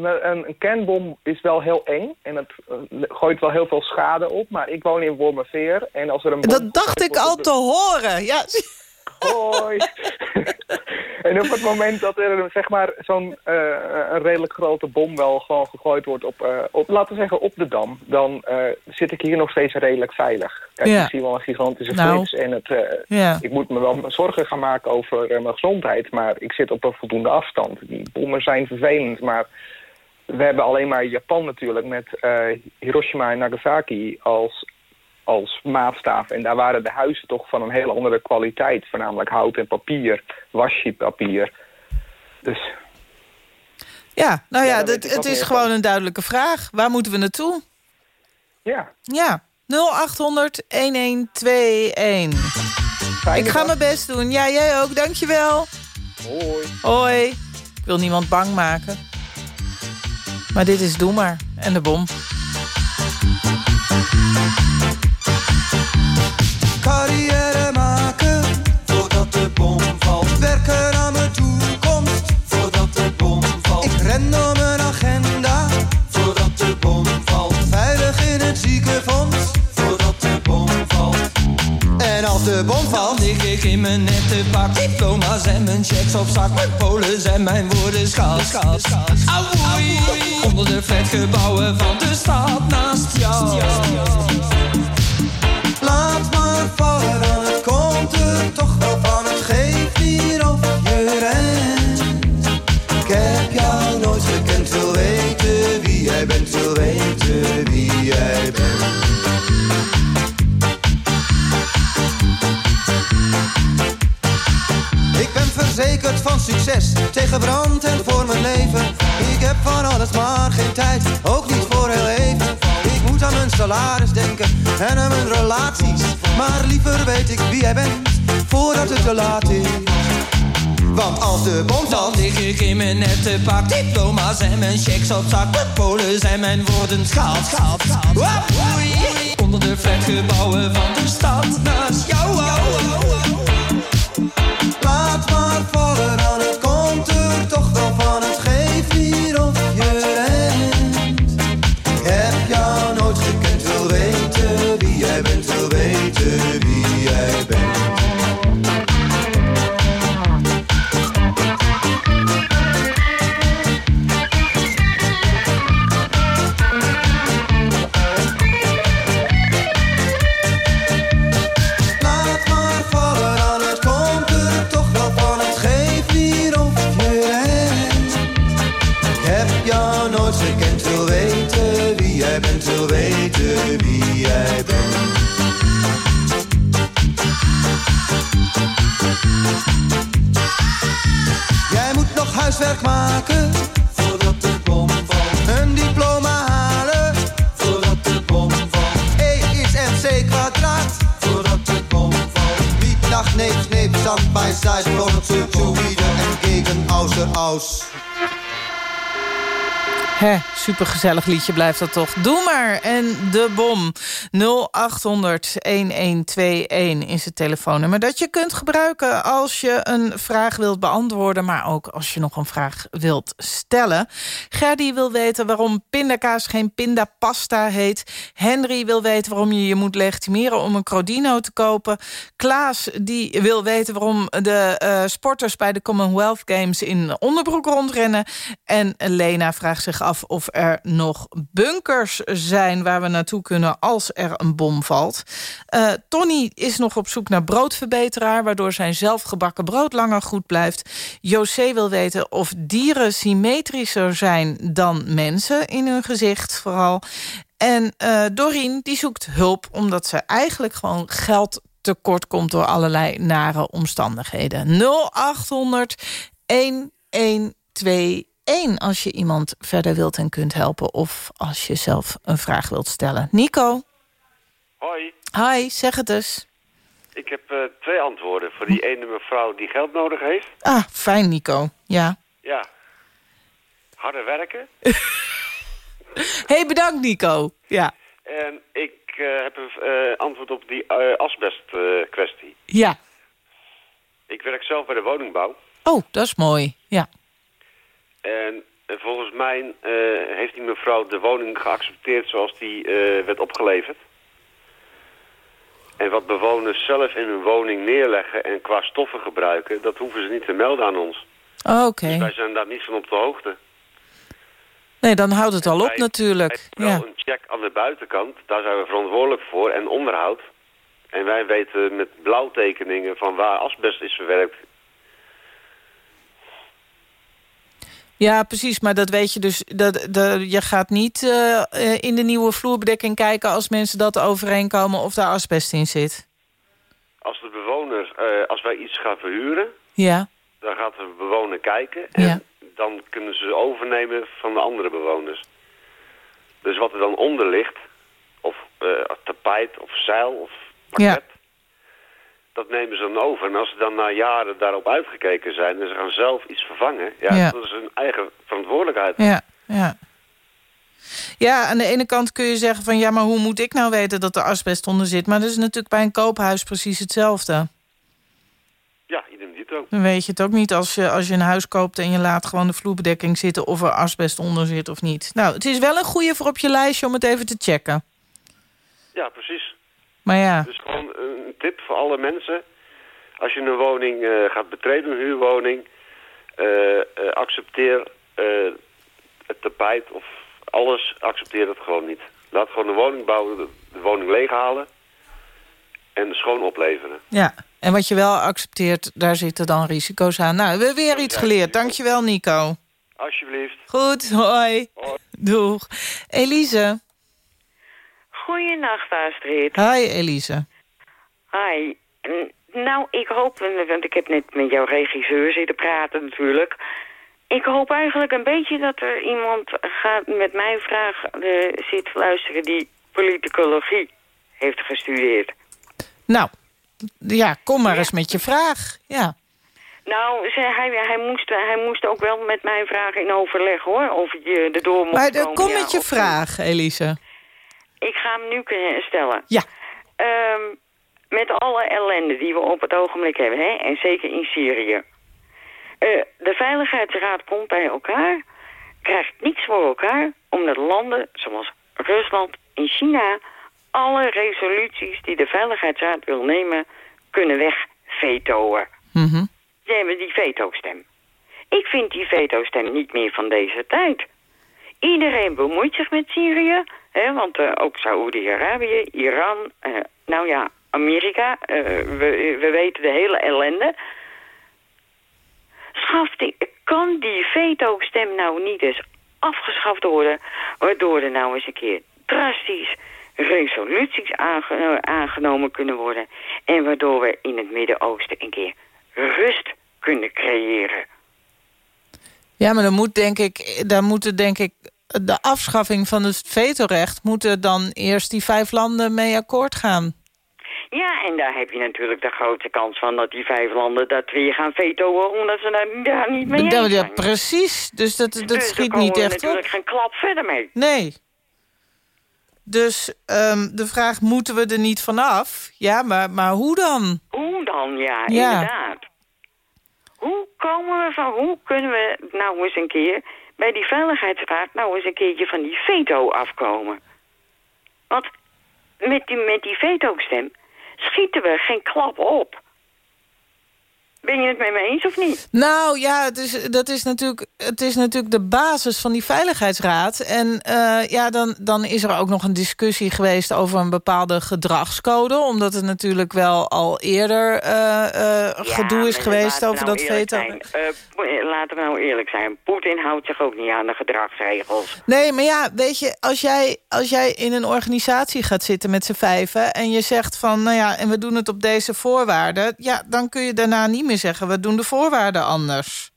een, een kernbom is wel heel eng en het uh, gooit wel heel veel schade op. Maar ik woon in Wormerveer en als er een bom... Dat dacht ik al te horen, ja... Hoi. en op het moment dat er zeg maar zo'n uh, een redelijk grote bom wel gewoon gegooid wordt op, uh, op laten we zeggen op de dam, dan uh, zit ik hier nog steeds redelijk veilig. Kijk, ja. ik zie wel een gigantische nou. flits en het, ja. ik moet me wel zorgen gaan maken over mijn gezondheid, maar ik zit op een voldoende afstand. Die bommen zijn vervelend, maar we hebben alleen maar Japan natuurlijk met Hiroshima en Nagasaki als als maatstaaf. En daar waren de huizen toch van een hele andere kwaliteit. Voornamelijk hout en papier, wasjepapier. Dus... Ja, nou ja, het is gewoon van. een duidelijke vraag. Waar moeten we naartoe? Ja. Ja, 0800-1121. Ik ga mijn best doen. Ja, jij ook. Dankjewel. Hoi. Hoi. Ik wil niemand bang maken. Maar dit is Doe maar. En de bom. carrière maken voordat de bom valt. Werken aan mijn toekomst voordat de bom valt. Ik ren door mijn agenda voordat de bom valt. Veilig in het ziekenfonds voordat de bom valt. En als de bom valt, ik, ik in mijn nette pak. Diploma's en mijn checks op zak. Mijn polen zijn mijn woorden schaal. Auwoei, onder de flatgebouwen van de stad naast jou. Laat maar vallen, dan het komt er toch wel van. Het geeft hier of je rent. Ik heb jou nooit gekend, wil weten wie jij bent, wil weten. Succes, tegen brand en voor mijn leven. Ik heb van alles maar geen tijd, ook niet voor heel even. Ik moet aan mijn salaris denken en aan mijn relaties. Maar liever weet ik wie jij bent, voordat het te laat is. Want als de bom valt, lig ik in mijn nette pak diploma's en mijn checks op zak. Met polen zijn mijn woorden. Wapoei. Onder de flatgebouwen van de stad naast jou. Huiswerk maken voordat de bom valt. Een diploma halen voordat de bom valt. E is MC kwadraat voordat de bom valt. Niet nach neef, neef, stand bij side, product, solide en gegen außer aus. Hè, supergezellig liedje blijft dat toch. Doe maar. En de bom 0800-1121 is het telefoonnummer... dat je kunt gebruiken als je een vraag wilt beantwoorden... maar ook als je nog een vraag wilt stellen. Gerdy wil weten waarom pindakaas geen pindapasta heet. Henry wil weten waarom je je moet legitimeren om een Crodino te kopen. Klaas die wil weten waarom de eh, sporters bij de Commonwealth Games... in onderbroek rondrennen. En Lena vraagt zich af of er nog bunkers zijn... waar we naartoe kunnen als er een bom valt. Eh, Tony is nog op zoek naar broodverbeteraar... waardoor zijn zelfgebakken brood langer goed blijft. José wil weten of dieren symmetrischer zijn dan mensen... in hun gezicht vooral. En eh Doreen die zoekt hulp omdat ze eigenlijk gewoon geld tekort komt... door allerlei nare omstandigheden. 0800 1121 als je iemand verder wilt en kunt helpen... of als je zelf een vraag wilt stellen. Nico? Hoi, Hi, zeg het eens. ik heb eh, twee antwoorden voor die ene mevrouw die geld nodig heeft. Ah, fijn Nico. Ja. Ja, harder werken. hey, bedankt Nico. Ja. En ik eh, heb een eh, antwoord op die asbest kwestie. Ja. Ik werk zelf bij de woningbouw. Oh, dat is mooi. Ja. En volgens mij heeft die mevrouw de woning geaccepteerd zoals die werd opgeleverd. En wat bewoners zelf in hun woning neerleggen en qua stoffen gebruiken... dat hoeven ze niet te melden aan ons. Oh, Oké. Dus wij zijn daar niet van op de hoogte. Nee, dan houdt het al op natuurlijk. hebben Ja. wel een check aan de buitenkant, daar zijn we verantwoordelijk voor, en onderhoud. En wij weten met blauwtekeningen van waar asbest is verwerkt. Ja, precies. Maar dat weet je dus. Dat, dat, je gaat niet eh, eh, in de nieuwe vloerbedekking kijken... als mensen dat overeenkomen of daar asbest in zit. Als de bewoner, eh, als wij iets gaan verhuren, Ja. dan gaat de bewoner kijken. En Ja. dan kunnen ze overnemen van de andere bewoners. Dus wat er dan onder ligt, of tapijt of zeil of pakket... Dat nemen ze dan over. En als ze dan na jaren daarop uitgekeken zijn en ze gaan zelf iets vervangen... Ja, Ja. dat is hun eigen verantwoordelijkheid. Ja, ja. Ja, aan de ene kant kun je zeggen van... ja, maar hoe moet ik nou weten dat er asbest onder zit? Maar dat is natuurlijk bij een koophuis precies hetzelfde. Ja, idem dito. Dan weet je het ook niet als je, als je een huis koopt... en je laat gewoon de vloerbedekking zitten... of er asbest onder zit of niet. Nou, het is wel een goede voor op je lijstje om het even te checken. Ja, precies. Maar ja, Dus gewoon een tip voor alle mensen. Als je een woning eh, gaat betreden, een huurwoning... eh, eh, accepteer het tapijt of alles, accepteer dat gewoon niet. Laat gewoon een woning bouwen, de, de woning leeghalen... en schoon opleveren. ja. En wat je wel accepteert, daar zitten dan risico's aan. Nou, we hebben weer iets geleerd. Dankjewel, Nico. Alsjeblieft. Goed, hoi. Hoi. Doeg. Elise. Goeienacht, Astrid. Hi, Elise. Hi. Nou, ik hoop, want ik heb net met jouw regisseur zitten praten natuurlijk. Ik hoop eigenlijk een beetje dat er iemand gaat met mijn vraag eh, zit luisteren die politicologie heeft gestudeerd. Nou, ja, kom maar eens met je vraag. Ja. Nou, ze, hij, hij, moest, hij moest ook wel met mijn vraag in overleg hoor, of je erdoor mocht Maar komen. kom ja, met je vraag, Elise. Ik ga hem nu kunnen stellen. Ja. Ehm, met alle ellende die we op het ogenblik hebben, hè, en zeker in Syrië. Eh, de Veiligheidsraad komt bij elkaar, krijgt niets voor elkaar... omdat landen zoals Rusland en China... alle resoluties die de Veiligheidsraad wil nemen... kunnen wegvetoen. Mhm. Die hebben die veto-stem. Ik vind die veto-stem niet meer van deze tijd. Iedereen bemoeit zich met Syrië, hè, want eh, ook Saoedi-Arabië, Iran, eh, nou ja, Amerika, eh, we, we weten de hele ellende. Schaf die, kan die veto-stem nou niet eens afgeschaft worden, waardoor er nou eens een keer drastisch resoluties aange- aangenomen kunnen worden en waardoor we in het Midden-Oosten een keer rust kunnen creëren. Ja, maar dan moet denk ik, dan moeten denk ik de afschaffing van het vetorecht moeten dan eerst die vijf landen mee akkoord gaan. Ja, en daar heb je natuurlijk de grootste kans van dat die vijf landen dat weer gaan vetoen omdat ze daar, daar niet mee Ja, zijn. precies. Dus dat, dat Dus schiet niet echt natuurlijk op. geen klap verder mee. Nee. Dus ehm, de vraag, moeten we er niet vanaf? Ja, maar, maar hoe dan? Hoe dan, ja, Ja. inderdaad. Hoe komen we van, hoe kunnen we nou eens een keer bij die Veiligheidsraad nou eens een keertje van die veto afkomen? Want met die, met die veto-stem schieten we geen klap op. Ben je het met me eens of niet? Nou ja, het is, dat is natuurlijk, het is natuurlijk de basis van die Veiligheidsraad. En eh, ja, dan, dan is er ook nog een discussie geweest over een bepaalde gedragscode. Omdat het natuurlijk wel al eerder eh, eh, gedoe is geweest over nou dat veto. laten we nou eerlijk zijn. Poetin houdt zich ook niet aan de gedragsregels. Nee, maar ja, weet je, als jij, als jij in een organisatie gaat zitten met z'n vijven... en je zegt van, nou ja, en we doen het op deze voorwaarden... ja, dan kun je daarna niet meer zeggen, we doen de voorwaarden anders.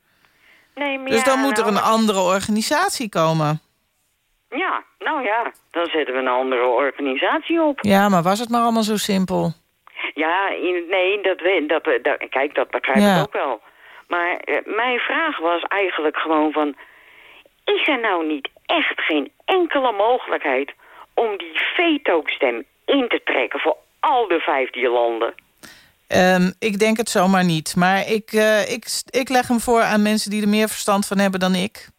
Nee, maar Dus ja, dan moet er nou, een andere organisatie komen. Ja, nou ja, dan zetten we een andere organisatie op. Ja, maar was het maar allemaal zo simpel? Ja, nee, dat, dat, dat, kijk, dat begrijp Ja. ik ook wel. Maar eh, mijn vraag was eigenlijk gewoon van... is er nou niet echt geen enkele mogelijkheid... om die veto-stem in te trekken voor al de vijftien landen? Ehm, ik denk het zomaar niet. Maar ik, eh, ik, ik leg hem voor aan mensen die er meer verstand van hebben dan ik.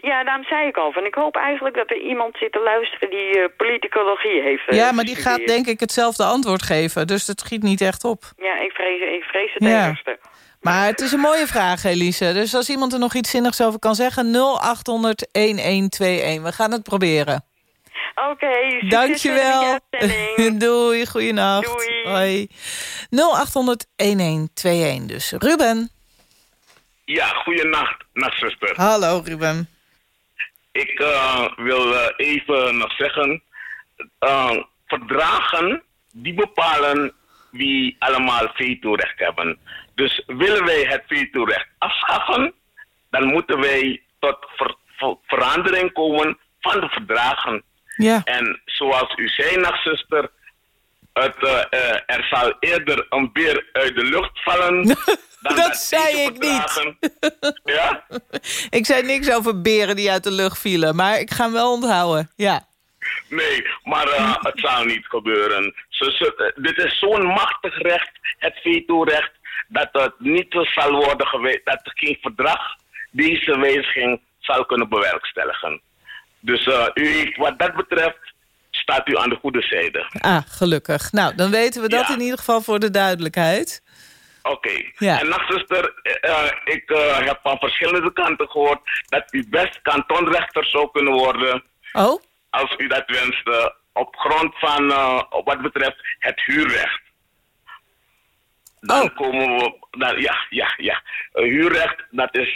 Ja, daarom zei ik al. Van, ik hoop eigenlijk dat er iemand zit te luisteren die eh, politicologie heeft eh, Ja, maar die gaat denk ik hetzelfde antwoord geven. Dus het schiet niet echt op. Ja, ik vrees, ik vrees het Ja. ergste. Maar het is een mooie vraag, Elise. Dus als iemand er nog iets zinnigs over kan zeggen... 0800-1121. We gaan het proberen. Oké, succes Dankjewel. Doei, goeienacht. Doei. Hoi. 0800-1121 dus. Ruben. Ja, goeienacht, nachtzuster. Hallo, Ruben. Ik eh, wil eh, even nog zeggen... eh, verdragen, die bepalen wie allemaal vetorecht hebben. Dus willen wij het vetorecht afschaffen... dan moeten wij tot ver- ver- verandering komen van de verdragen. Ja. En zoals u zei, nachtzuster... Het, eh, eh, er zal eerder een beer uit de lucht vallen... dan Dat zei ik niet. Ja? Ik zei niks over beren die uit de lucht vielen. Maar ik ga hem wel onthouden. Ja. Nee, maar eh, het zal niet gebeuren. Dit is zo'n machtig recht, het vetorecht, dat het niet zal worden geweest, dat er geen verdrag deze wijziging zal kunnen bewerkstelligen. Dus eh, u heeft, wat dat betreft staat u aan de goede zijde. Ah, gelukkig. Nou, dan weten we dat Ja. in ieder geval voor de duidelijkheid. Oké. Ja. En nachtzuster, eh, eh, ik heb van verschillende kanten gehoord dat u best kantonrechter zou kunnen worden. Oh? Als u dat wenst, op grond van wat betreft het huurrecht. Dan Oh. komen we, dan, ja, ja, ja. Huurrecht, dat is,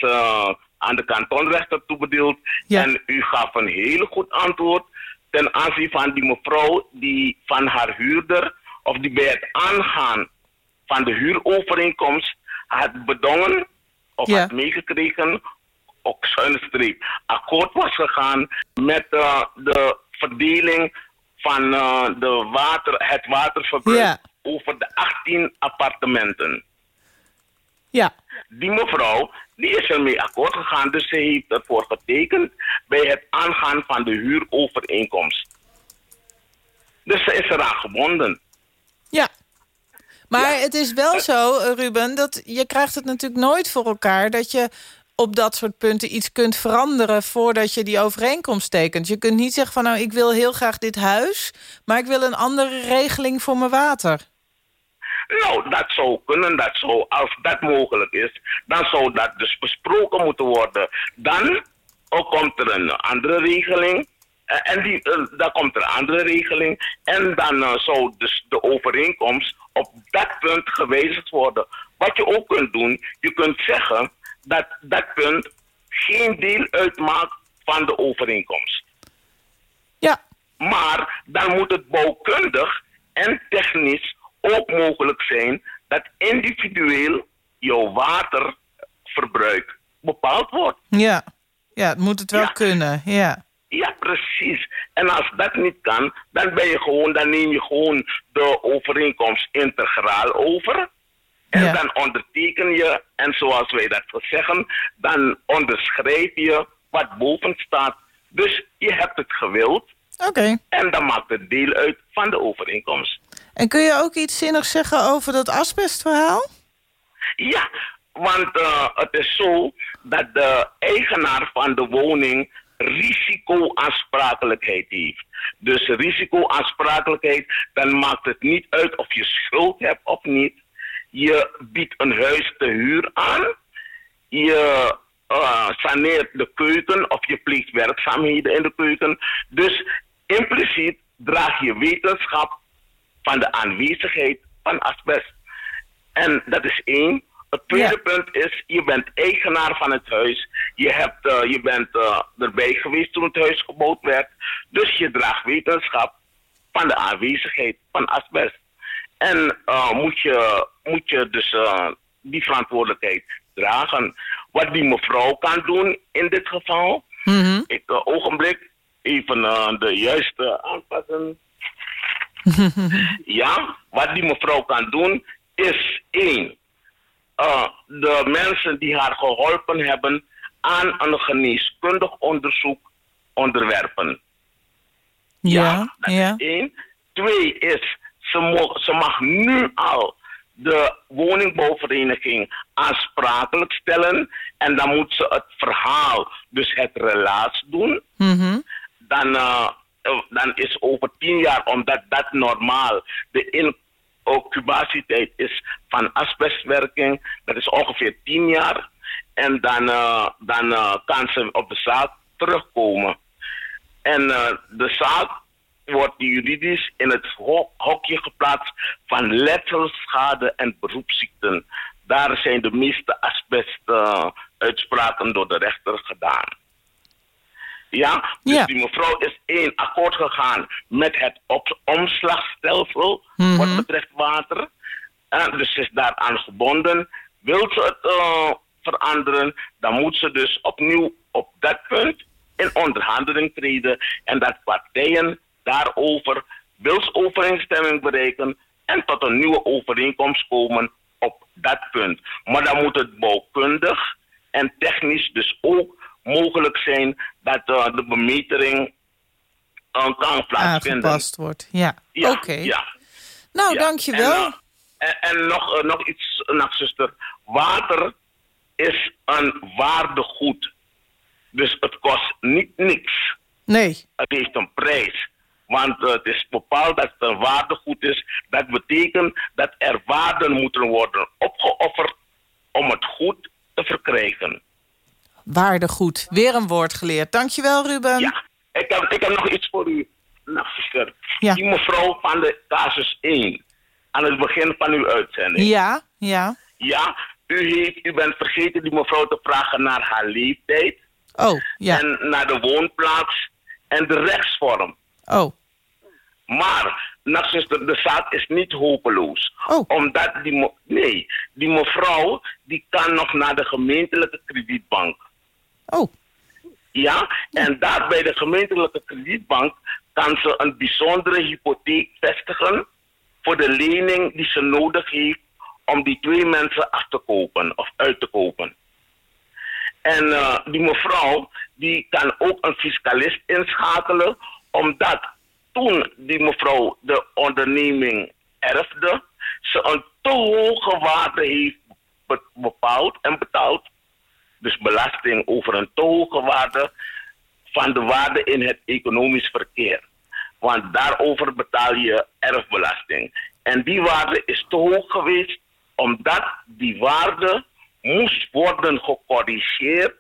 aan de kantonrechter toebedeeld. Ja. En u gaf een heel goed antwoord ten aanzien van die mevrouw die van haar huurder, of die bij het aangaan van de huurovereenkomst had bedongen of Ja. had meegekregen, ook streep, akkoord was gegaan met eh, de verdeling van eh, de water, het waterverbruik Ja. over de 18 appartementen. Ja. Die mevrouw die is ermee akkoord gegaan, dus ze heeft ervoor getekend bij het aangaan van de huurovereenkomst. Dus ze is eraan gebonden. Ja. Maar het is wel zo, eh, Ruben, dat je krijgt het natuurlijk nooit voor elkaar... dat je op dat soort punten iets kunt veranderen... voordat je die overeenkomst tekent. Je kunt niet zeggen van, nou, ik wil heel graag dit huis... maar ik wil een andere regeling voor mijn water. Nou, dat zou kunnen, dat zou, als dat mogelijk is, dan zou dat dus besproken moeten worden. Dan komt er een andere regeling. eh, En die, eh, dan komt er een andere regeling. En dan eh, zou dus de overeenkomst op dat punt gewijzigd worden. Wat je ook kunt doen, je kunt zeggen dat dat punt geen deel uitmaakt van de overeenkomst. Ja. Maar dan moet het bouwkundig en technisch ook mogelijk zijn dat individueel jouw waterverbruik bepaald wordt. Ja. Ja, het moet het wel kunnen, ja. Ja, precies. En als dat niet kan, dan ben je gewoon, dan neem je gewoon de overeenkomst integraal over. En Ja. dan onderteken je, en zoals wij dat zeggen, dan onderschrijf je wat boven staat. Dus je hebt het gewild. Oké. En dan maakt het deel uit van de overeenkomst. En kun je ook iets zinnigs zeggen over dat asbestverhaal? Ja, want eh, het is zo dat de eigenaar van de woning risicoaansprakelijkheid heeft. Dus risicoaansprakelijkheid, dan maakt het niet uit of je schuld hebt of niet. Je biedt een huis te huur aan. Je eh, saneert de keuken of je pleegt werkzaamheden in de keuken. Dus impliciet draag je wetenschap van de aanwezigheid van asbest. En dat is één. Het tweede punt is, je bent eigenaar van het huis. Je, hebt, eh, je bent eh, erbij geweest toen het huis gebouwd werd. Dus je draagt wetenschap van de aanwezigheid van asbest. En eh, moet, je, moet je dus die verantwoordelijkheid dragen. Wat die mevrouw kan doen in dit geval. Ik, uh, ogenblik, even de juiste aanpassen. Ja, wat die mevrouw kan doen is één. eh, de mensen die haar geholpen hebben aan een geneeskundig onderzoek onderwerpen. Ja, ja. Eén. Twee is, ze, mag nu al de woningbouwvereniging aansprakelijk stellen. En dan moet ze het verhaal, dus het relaas doen. Mhm. Dan, eh, dan is over tien jaar, omdat dat normaal de incubatietijd is van asbestwerking, dat is ongeveer tien jaar. En dan, eh, dan eh, kan ze op de zaak terugkomen. En eh, de zaak wordt juridisch in het ho- hokje geplaatst van letselschade en beroepsziekten. Daar zijn de meeste asbestuitspraken door de rechter gedaan. Ja, dus Ja. die mevrouw is één akkoord gegaan met het op omslagstelsel Mhm. wat betreft water. En dus ze is daaraan gebonden. Wil ze het eh, veranderen, dan moet ze dus opnieuw op dat punt in onderhandeling treden. En dat partijen daarover wilsovereenstemming bereiken en tot een nieuwe overeenkomst komen op dat punt. Maar dan moet het bouwkundig en technisch dus ook mogelijk zijn dat de bemetering kan plaatsvinden. Aangepast wordt, ja. Ja, Oké. ja. Nou, Ja, dankjewel. En, eh, en, en nog, eh, nog iets, nachtzuster. Water is een waardegoed. Dus het kost niet niks. Nee. Het heeft een prijs. Want eh, het is bepaald dat het een waardegoed is. Dat betekent dat er waarden moeten worden opgeofferd om het goed te verkrijgen. Waardegoed. Weer een woord geleerd. Dankjewel, Ruben. Ja, ik heb, ik heb nog iets voor u, nachtzuster. Ja. Die mevrouw van de casus 1, aan het begin van uw uitzending. Ja, ja. Ja, U, heeft, u bent vergeten die mevrouw te vragen naar haar leeftijd. Oh, ja. En naar de woonplaats en de rechtsvorm. Oh. Maar, nachtzuster, de zaak is niet hopeloos. Oh. Omdat die, nee, die mevrouw, die kan nog naar de gemeentelijke kredietbank. Oh. Ja, en daar bij de gemeentelijke kredietbank kan ze een bijzondere hypotheek vestigen voor de lening die ze nodig heeft om die twee mensen af te kopen of uit te kopen. En eh, die mevrouw die kan ook een fiscalist inschakelen, omdat toen die mevrouw de onderneming erfde, ze een te hoge waarde heeft be- bepaald en betaald. Dus belasting over een te hoge waarde van de waarde in het economisch verkeer. Want daarover betaal je erfbelasting. En die waarde is te hoog geweest omdat die waarde moest worden gecorrigeerd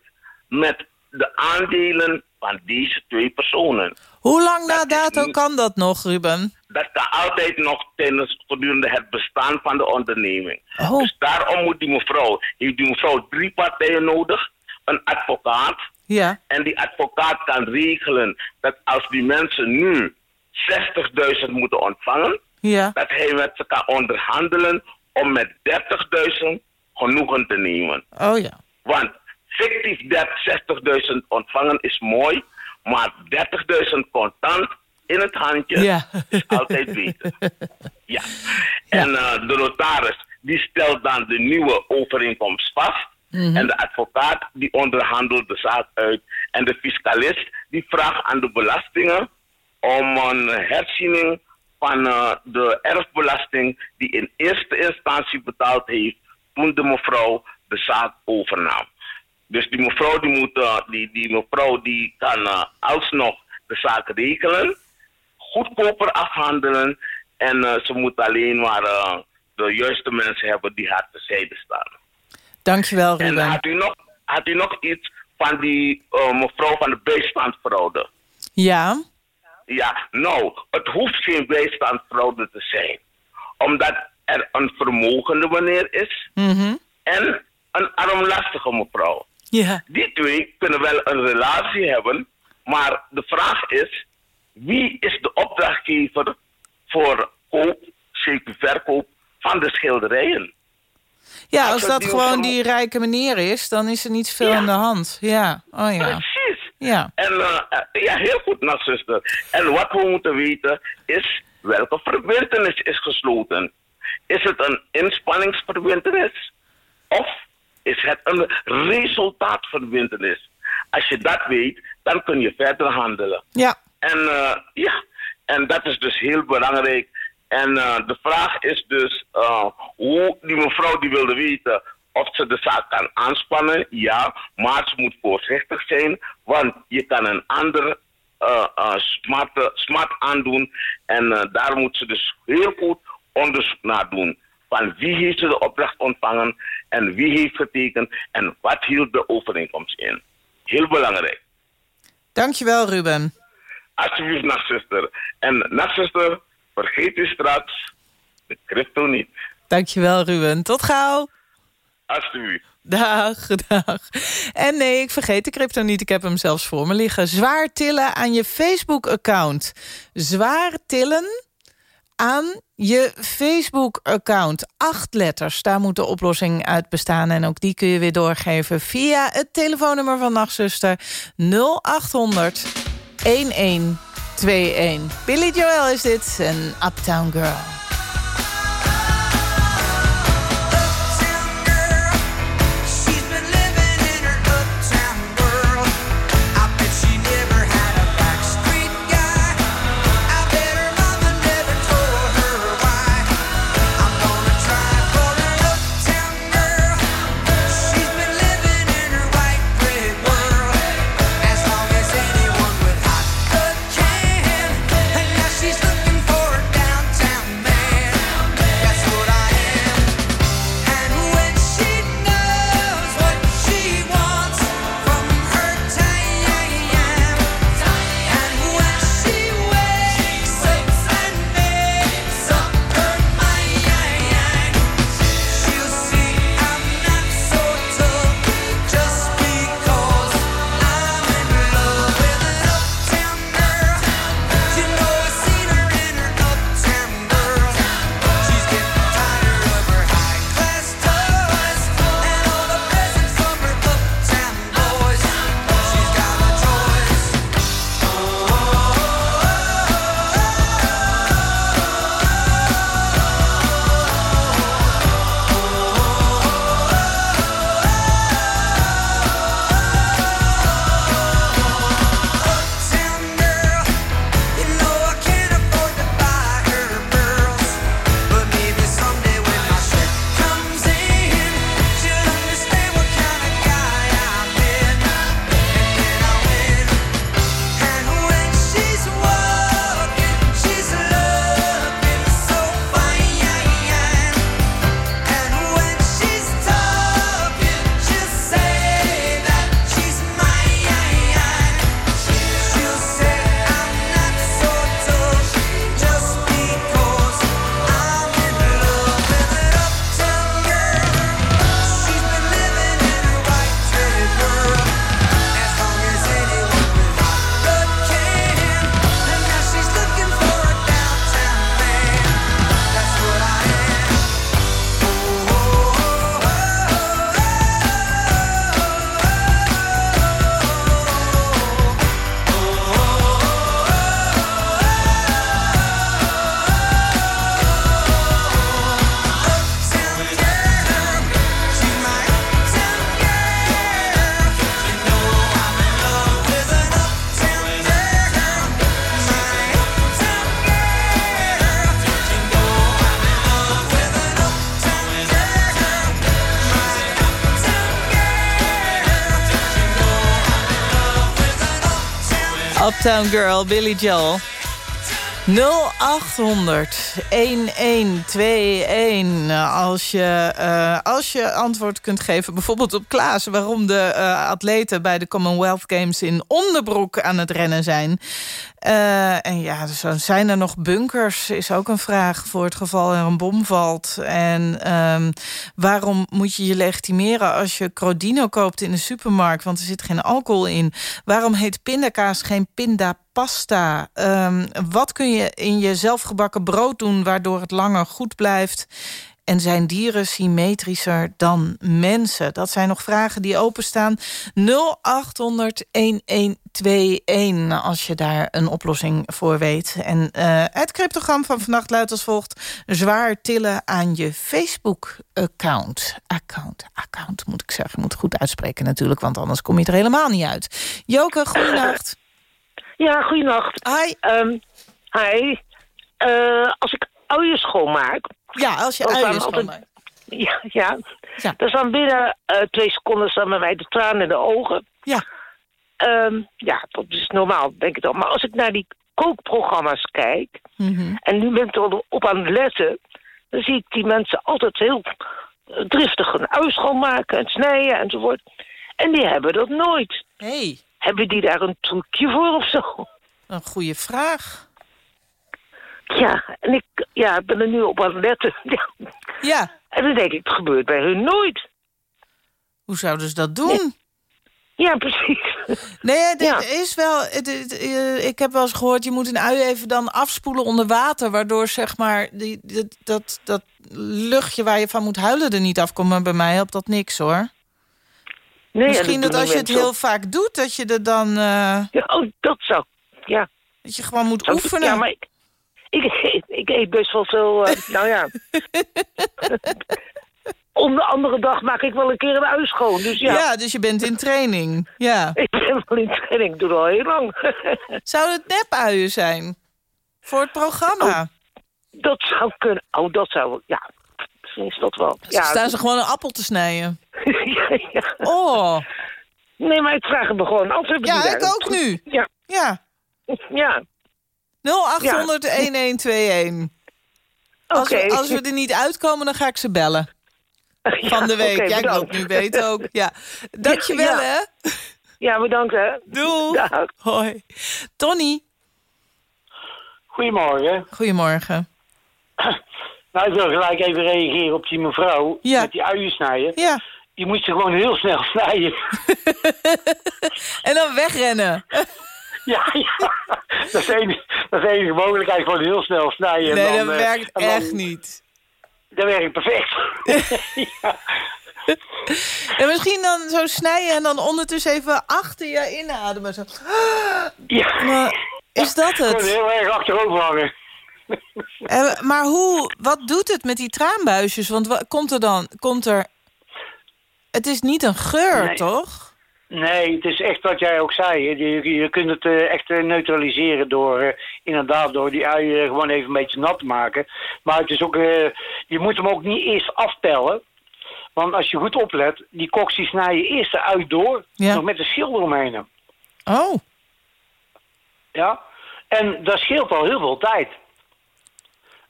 met de aandelen van deze twee personen. Hoe lang na dato kan dat nog, Ruben? Dat kan altijd nog tijdens gedurende het bestaan van de onderneming. Oh. Dus daarom moet die mevrouw, heeft die mevrouw drie partijen nodig. Een advocaat. Ja. En die advocaat kan regelen dat als die mensen nu 60.000 moeten ontvangen, Ja. dat hij met ze kan onderhandelen om met 30.000 genoegen te nemen. Oh ja. Want fictief 30, 60.000 ontvangen is mooi, maar 30.000 contant in het handje Ja. is altijd beter. Ja. En eh, de notaris die stelt dan de nieuwe overeenkomst vast. Mhm. En de advocaat die onderhandelt de zaak uit. En de fiscalist die vraagt aan de belastingen om een herziening van eh, de erfbelasting die in eerste instantie betaald heeft toen de mevrouw de zaak overnam. Dus die mevrouw die moet, eh, die, die mevrouw die kan eh, alsnog de zaak regelen, goedkoper afhandelen en eh, ze moet alleen maar de juiste mensen hebben die haar terzijde staan. Dankjewel, En Ruben. had u nog, had u nog iets van die mevrouw van de bijstandfraude? Ja. Ja, nou, het hoeft geen bijstandfraude te zijn. Omdat er een vermogende meneer is Mhm. en een armlastige mevrouw. Ja. Die twee kunnen wel een relatie hebben, maar de vraag is: wie is de opdrachtgever voor koop, zeker verkoop van de schilderijen? Ja, Als dat gewoon die rijke meneer is, dan is er niet veel aan de hand. Ja. Oh ja. Precies. Ja. En eh, eh, ja, heel goed, nachtzuster. En wat we moeten weten is welke verbintenis is gesloten. Is het een inspanningsverbintenis? Of is het een resultaatverbintenis? Als je dat weet, dan kun je verder handelen. Ja. En eh, ja, en dat is dus heel belangrijk. En eh, de vraag is dus eh, hoe die mevrouw die wilde weten of ze de zaak kan aanspannen. Ja, maar ze moet voorzichtig zijn, want je kan een ander smart, smart aandoen. En daar moet ze dus heel goed onderzoek naar doen. Van wie heeft ze de opdracht ontvangen en wie heeft getekend en wat hield de overeenkomst in. Heel belangrijk. Dankjewel, Ruben. Alsjeblieft, nachtzuster. En nachtzuster, vergeet u straks de crypto niet. Dankjewel, Ruben. Tot gauw. Alsjeblieft. Dag, dag. En nee, ik vergeet de crypto niet. Ik heb hem zelfs voor me liggen. Zwaar tillen aan je Facebook-account. Zwaar tillen aan je Facebook-account. Acht letters, daar moet de oplossing uit bestaan. En ook die kun je weer doorgeven via het telefoonnummer van Nachtzuster 0800 1121. Billy Joel is dit en Uptown Girl. Uptown Girl, Billy Joel. 0800 1121 als je, uh, als je antwoord kunt geven, bijvoorbeeld op Klaas... waarom de uh, atleten bij de Commonwealth Games in onderbroek aan het rennen zijn. Uh, en ja, zijn er nog bunkers, is ook een vraag... voor het geval er een bom valt. En um, waarom moet je je legitimeren als je Crodino koopt in de supermarkt... want er zit geen alcohol in. Waarom heet pindakaas geen pindapasta? Um, wat kun je in je zelfgebakken brood doen... waardoor het langer goed blijft? En zijn dieren symmetrischer dan mensen? Dat zijn nog vragen die openstaan. 0800-1121 als je daar een oplossing voor weet. En uh, het cryptogram van vannacht luidt als volgt. Zwaar tillen aan je Facebook-account. Account, account moet ik zeggen. Ik moet het goed uitspreken natuurlijk, want anders kom je er helemaal niet uit. Joke, goeienacht. Ja, goeienacht. Hi. Um, hi. Uh, als ik uien schoonmaak... Ja, als je uien schoonmaakt. Ja, ja. ja. Dan staan binnen uh, twee seconden staan bij mij de tranen in de ogen. Ja. Um, ja, dat is normaal, denk ik dan. Maar als ik naar die kookprogramma's kijk... Mm -hmm. en nu ben ik erop aan het letten... dan zie ik die mensen altijd heel driftig een ui schoonmaken en snijden enzovoort. En die hebben dat nooit. Hey. Hebben die daar een trucje voor of zo? Een goede vraag. Ja, en ik ja, ben er nu op aan het letten. Ja. En dan denk ik, het gebeurt bij hun nooit. Hoe zouden ze dat doen? Nee. Ja, precies. Nee, ja. is wel... Het, het, ik heb wel eens gehoord, je moet een ui even dan afspoelen onder water... waardoor zeg maar die, dat, dat, dat luchtje waar je van moet huilen er niet afkomt. Maar bij mij helpt dat niks, hoor. Nee, Misschien dat, dat als je het heel vaak doet, dat je er dan... Uh... Ja, oh, dat zou... Ja. Dat je gewoon moet oefenen. Ja, maar ik, ik, ik, ik eet best wel veel... Uh, nou ja... Om de andere dag maak ik wel een keer een ui schoon. Dus ja. ja, dus je bent in training. Ja. Ik ben wel in training, ik doe het al heel lang. zou het nepuien zijn? Voor het programma? Oh, dat zou kunnen. Oh, dat zou... Ja, misschien is dat wel. Ja, staan ze gewoon een appel te snijden? ja, ja. Oh. Nee, maar ik vraag het me gewoon af. Ja, ik ook nu. Ja. Ja. Ja. 0800-1121. Als, okay. we, als we er niet uitkomen, dan ga ik ze bellen. Van de week. Okay, ja, wil het nu weten ook. Ja. Dankjewel, ja. hè. Ja, bedankt, hè. Doei. Dag. Hoi. Tony. Goedemorgen. Goedemorgen. Nou, ik wil gelijk even reageren op die mevrouw ja. met die uien snijden. Ja. Die moet ze gewoon heel snel snijden. en dan wegrennen. Ja, ja. Dat, is de enige, dat is de enige mogelijkheid. Gewoon heel snel snijden. Nee, en dan, dat werkt dan, echt niet. Dat werkt perfect. ja. En misschien dan zo snijden en dan ondertussen even achter je inademen. Zo. Ja. Maar is dat het? Gewoon heel erg achterover hangen. En, maar hoe, wat doet het met die traanbuisjes? Want wat, komt er dan, komt er... Het is niet een geur, nee. toch? Nee, het is echt wat jij ook zei. Je, je kunt het uh, echt uh, neutraliseren door uh, inderdaad door die uien gewoon even een beetje nat te maken. Maar het is ook, je moet hem ook niet eerst afpellen. Want als je goed oplet, die koks die snij je eerst eruit door, ja. nog met een schil eromheen. Oh. Ja, en dat scheelt al heel veel tijd.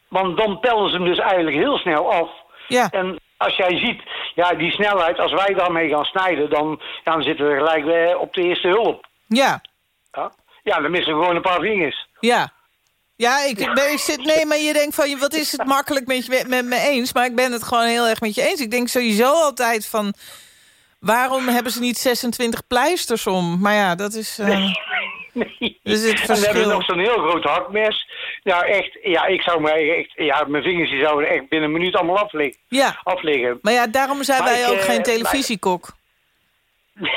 Want dan pellen ze hem dus eigenlijk heel snel af. Ja. En als jij ziet, ja, die snelheid, als wij daarmee gaan snijden, dan, dan zitten we gelijk weer op de eerste hulp. Ja. Ja, ja dan missen we gewoon een paar vingers. Ja. Ja, ik, ben, ik zit, nee, maar je denkt van, wat is het makkelijk met, je, met me eens? Maar ik ben het gewoon heel erg met je eens. Ik denk sowieso altijd van, waarom hebben ze niet 26 pleisters om? Maar ja, dat is... Uh, nee. Nee. Dus het en dan hebben we nog zo'n heel groot hakmes. Nou, echt, ja, ik zou mij echt, ja, mijn vingers die zouden echt binnen een minuut allemaal afliggen. Ja. afliggen. Maar ja, daarom zijn maar wij ik, ook uh, geen televisiekok. Maar...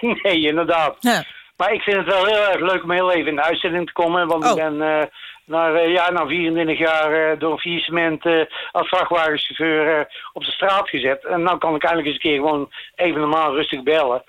nee, inderdaad. Ja. Maar ik vind het wel heel erg leuk om heel even in de uitzending te komen. Want oh. ik ben uh, na, uh, ja, na 24 jaar uh, door een faillissement als vrachtwagenchauffeur op de straat gezet. En nu kan ik eindelijk eens een keer gewoon even normaal rustig bellen.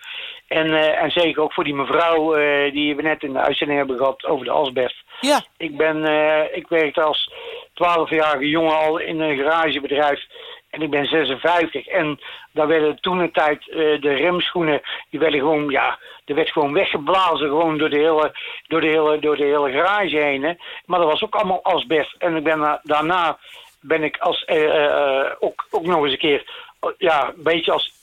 En, uh, en zeker ook voor die mevrouw uh, die we net in de uitzending hebben gehad over de asbest. Ja. Ik ben, uh, ik werkte als 12-jarige jongen al in een garagebedrijf. En ik ben 56. En daar werden toen een tijd eh, de remschoenen, die werden gewoon, ja, er werd gewoon weggeblazen gewoon door de hele, door de hele, door de hele garage heen. Hè. Maar dat was ook allemaal asbest. En ik ben na- daarna ben ik als, eh, eh, ook, ook nog eens een keer, eh, ja, een beetje als...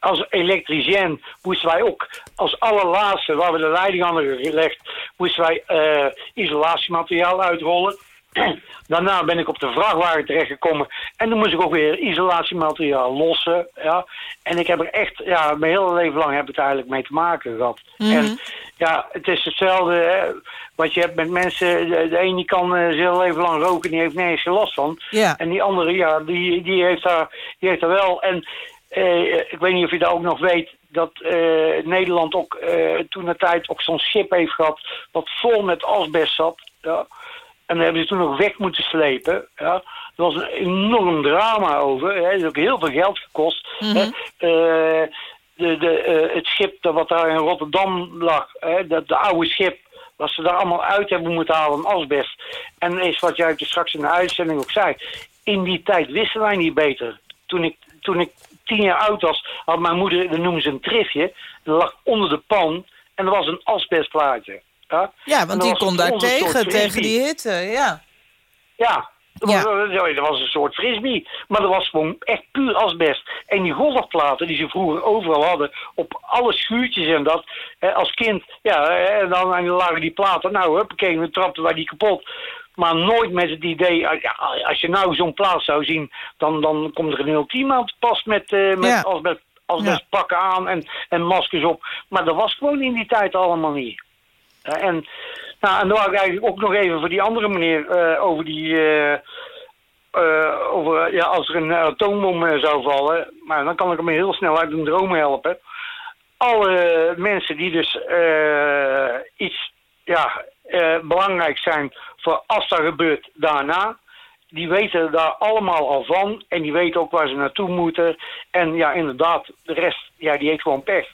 eh, als elektricien moesten wij ook als allerlaatste, waar we de leiding hadden gelegd, moesten wij eh, isolatiemateriaal uitrollen. Daarna ben ik op de vrachtwagen terechtgekomen en dan moest ik ook weer isolatiemateriaal lossen. Ja. En ik heb er echt, ja, mijn hele leven lang heb ik het eigenlijk mee te maken gehad. Mhm. En ja, het is hetzelfde hè, wat je hebt met mensen. De, de ene die kan eh, zijn hele leven lang roken, die heeft nergens last van. En die andere, ja, die, die, heeft, daar, die heeft daar wel. En eh, ik weet niet of je dat ook nog weet, dat eh, Nederland ook eh, toen de tijd ook zo'n schip heeft gehad wat vol met asbest zat. Ja. En daar hebben ze toen nog weg moeten slepen. Ja. Er was een enorm drama over. Hè. Het heeft ook heel veel geld gekost. hè. Eh, de, de, het schip dat wat daar in Rotterdam lag, hè, dat de oude schip, wat ze daar allemaal uit hebben moeten halen, asbest. En is wat jij straks in de uitzending ook zei. In die tijd wisten wij niet beter. Toen ik, toen ik tien jaar oud was, had mijn moeder, dat noemen ze een trifje, dat lag onder de pan en er was een asbestplaatje. Ja, Ja, want die kon daar tegen, tegen die hitte, ja. Ja. Dat was, dat was een soort frisbee. Maar dat was gewoon echt puur asbest. En die golfplaten die ze vroeger overal hadden, op alle schuurtjes en dat, hè, als kind, ja, en dan, en dan lagen die platen, nou, huppakee, we trapten wij die kapot. Maar nooit met het idee, als je nou zo'n plaat zou zien, dan, dan komt er een heel team aan te pas met, eh, met Ja. asbest, asbestpakken aan en, en maskers op. Maar dat was gewoon in die tijd allemaal niet. En, nou, en dan wou ik eigenlijk ook nog even voor die andere meneer eh, over die. eh, over, ja, als er een atoombom zou vallen, maar dan kan ik hem heel snel uit een droom helpen. Alle mensen die dus iets ja, belangrijk zijn voor als dat gebeurt daarna, die weten daar allemaal al van en die weten ook waar ze naartoe moeten. En ja, inderdaad, de rest, ja, die heeft gewoon pech.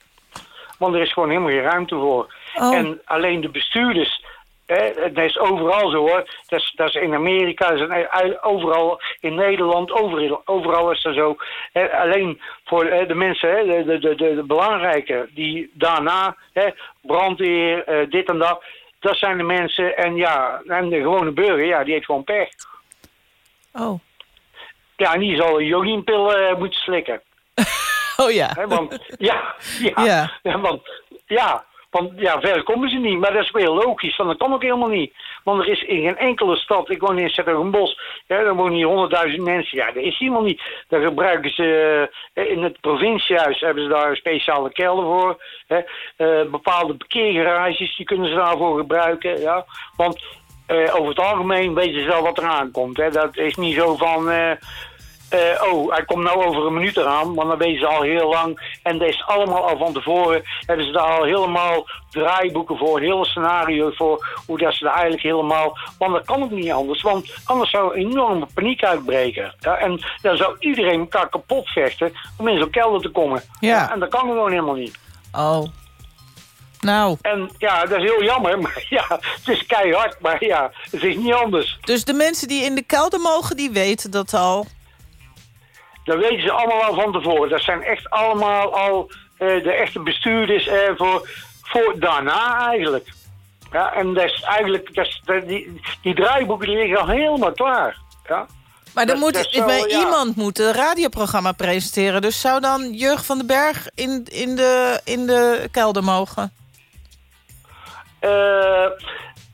Want er is gewoon helemaal geen ruimte voor. Oh. En alleen de bestuurders, hè, dat is overal zo hoor. Dat is, dat is in Amerika, dat is overal in Nederland, overal, overal is dat zo. Hè, alleen voor hè, de mensen, hè, de, de, de, de, de belangrijke, die daarna, hè, brandweer, eh, dit en dat. Dat zijn de mensen en ja, en de gewone burger, ja, die heeft gewoon pech. Oh. Ja, en die zal een jodiumpil eh, moeten slikken. Oh ja. Want, ja, ja, Ja. ja. want, ja, want ja, verder komen ze niet. Maar dat is weer logisch, want dat kan ook helemaal niet. Want er is in geen enkele stad, ik woon in Zettergenbos, ja, daar wonen hier honderdduizend mensen. Ja, dat is helemaal niet. Daar gebruiken ze, eh, in het provinciehuis hebben ze daar een speciale kelder voor. Hè. Eh, bepaalde parkeergarages, die kunnen ze daarvoor gebruiken. Ja. Want eh, over het algemeen weten ze wel wat eraan komt. Hè. Dat is niet zo van... eh, oh, hij komt nou over een minuut eraan, maar dan weten ze al heel lang. En dat is allemaal al van tevoren. Hebben ze daar al helemaal draaiboeken voor, hele scenario voor. Hoe dat ze daar eigenlijk helemaal. Want dat kan ook niet anders, want anders zou een enorme paniek uitbreken. Ja, en dan zou iedereen elkaar kapot vechten om in zo'n kelder te komen. Ja. en dat kan gewoon helemaal niet. Oh. Nou. En ja, dat is heel jammer, maar ja, het is keihard, maar ja, het is niet anders. Dus de mensen die in de kelder mogen, die weten dat al. Dat weten ze allemaal al van tevoren. Dat zijn echt allemaal al eh, de echte bestuurders eh, voor, voor daarna eigenlijk. Ja, en dat is eigenlijk, dat is, die, die draaiboeken die liggen al helemaal klaar. Ja. Maar dan Dat- moet dat bij ja. iemand moet een radioprogramma presenteren. Dus zou dan Jurgen van den Berg in, in, de, in de kelder mogen? Eh,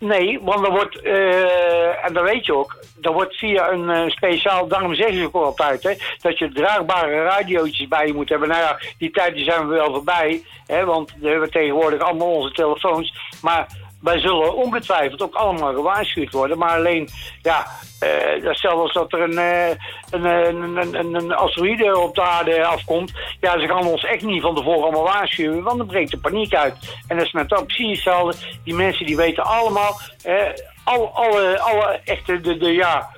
nee, want er wordt, eh, en dat weet je ook, dat wordt via een eh, speciaal, daarom zeggen ze ook altijd, hè, dat je draagbare radiootjes bij je moet hebben. Nou ja, die tijd die zijn we wel voorbij, hè, want we hebben tegenwoordig allemaal onze telefoons. Maar wij zullen ongetwijfeld ook allemaal gewaarschuwd worden. Maar alleen, ja, eh, dat stel als dat er een, eh, een, een, een, een, een asteroïde op de aarde afkomt. Ja, ze gaan ons echt niet van tevoren allemaal waarschuwen, want dan breekt de paniek uit. En dat is met dat precies hetzelfde. Die mensen die weten allemaal, eh, al, alle, alle echte, de, de, ja,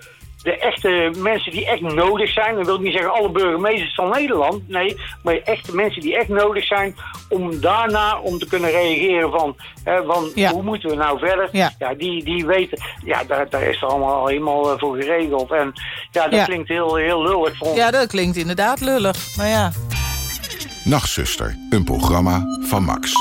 de echte mensen die echt nodig zijn. Dat wil ik niet zeggen alle burgemeesters van Nederland. Nee, maar echte mensen die echt nodig zijn om daarna om te kunnen reageren van, hè, van hoe moeten we nou verder. Ja. die, die weten, ja, daar, daar is er allemaal al helemaal eh, voor geregeld. En ja, dat Ja. klinkt heel, heel lullig voor ons. Ja, dat klinkt inderdaad lullig. Maar ja. Nachtzuster, een programma van Max.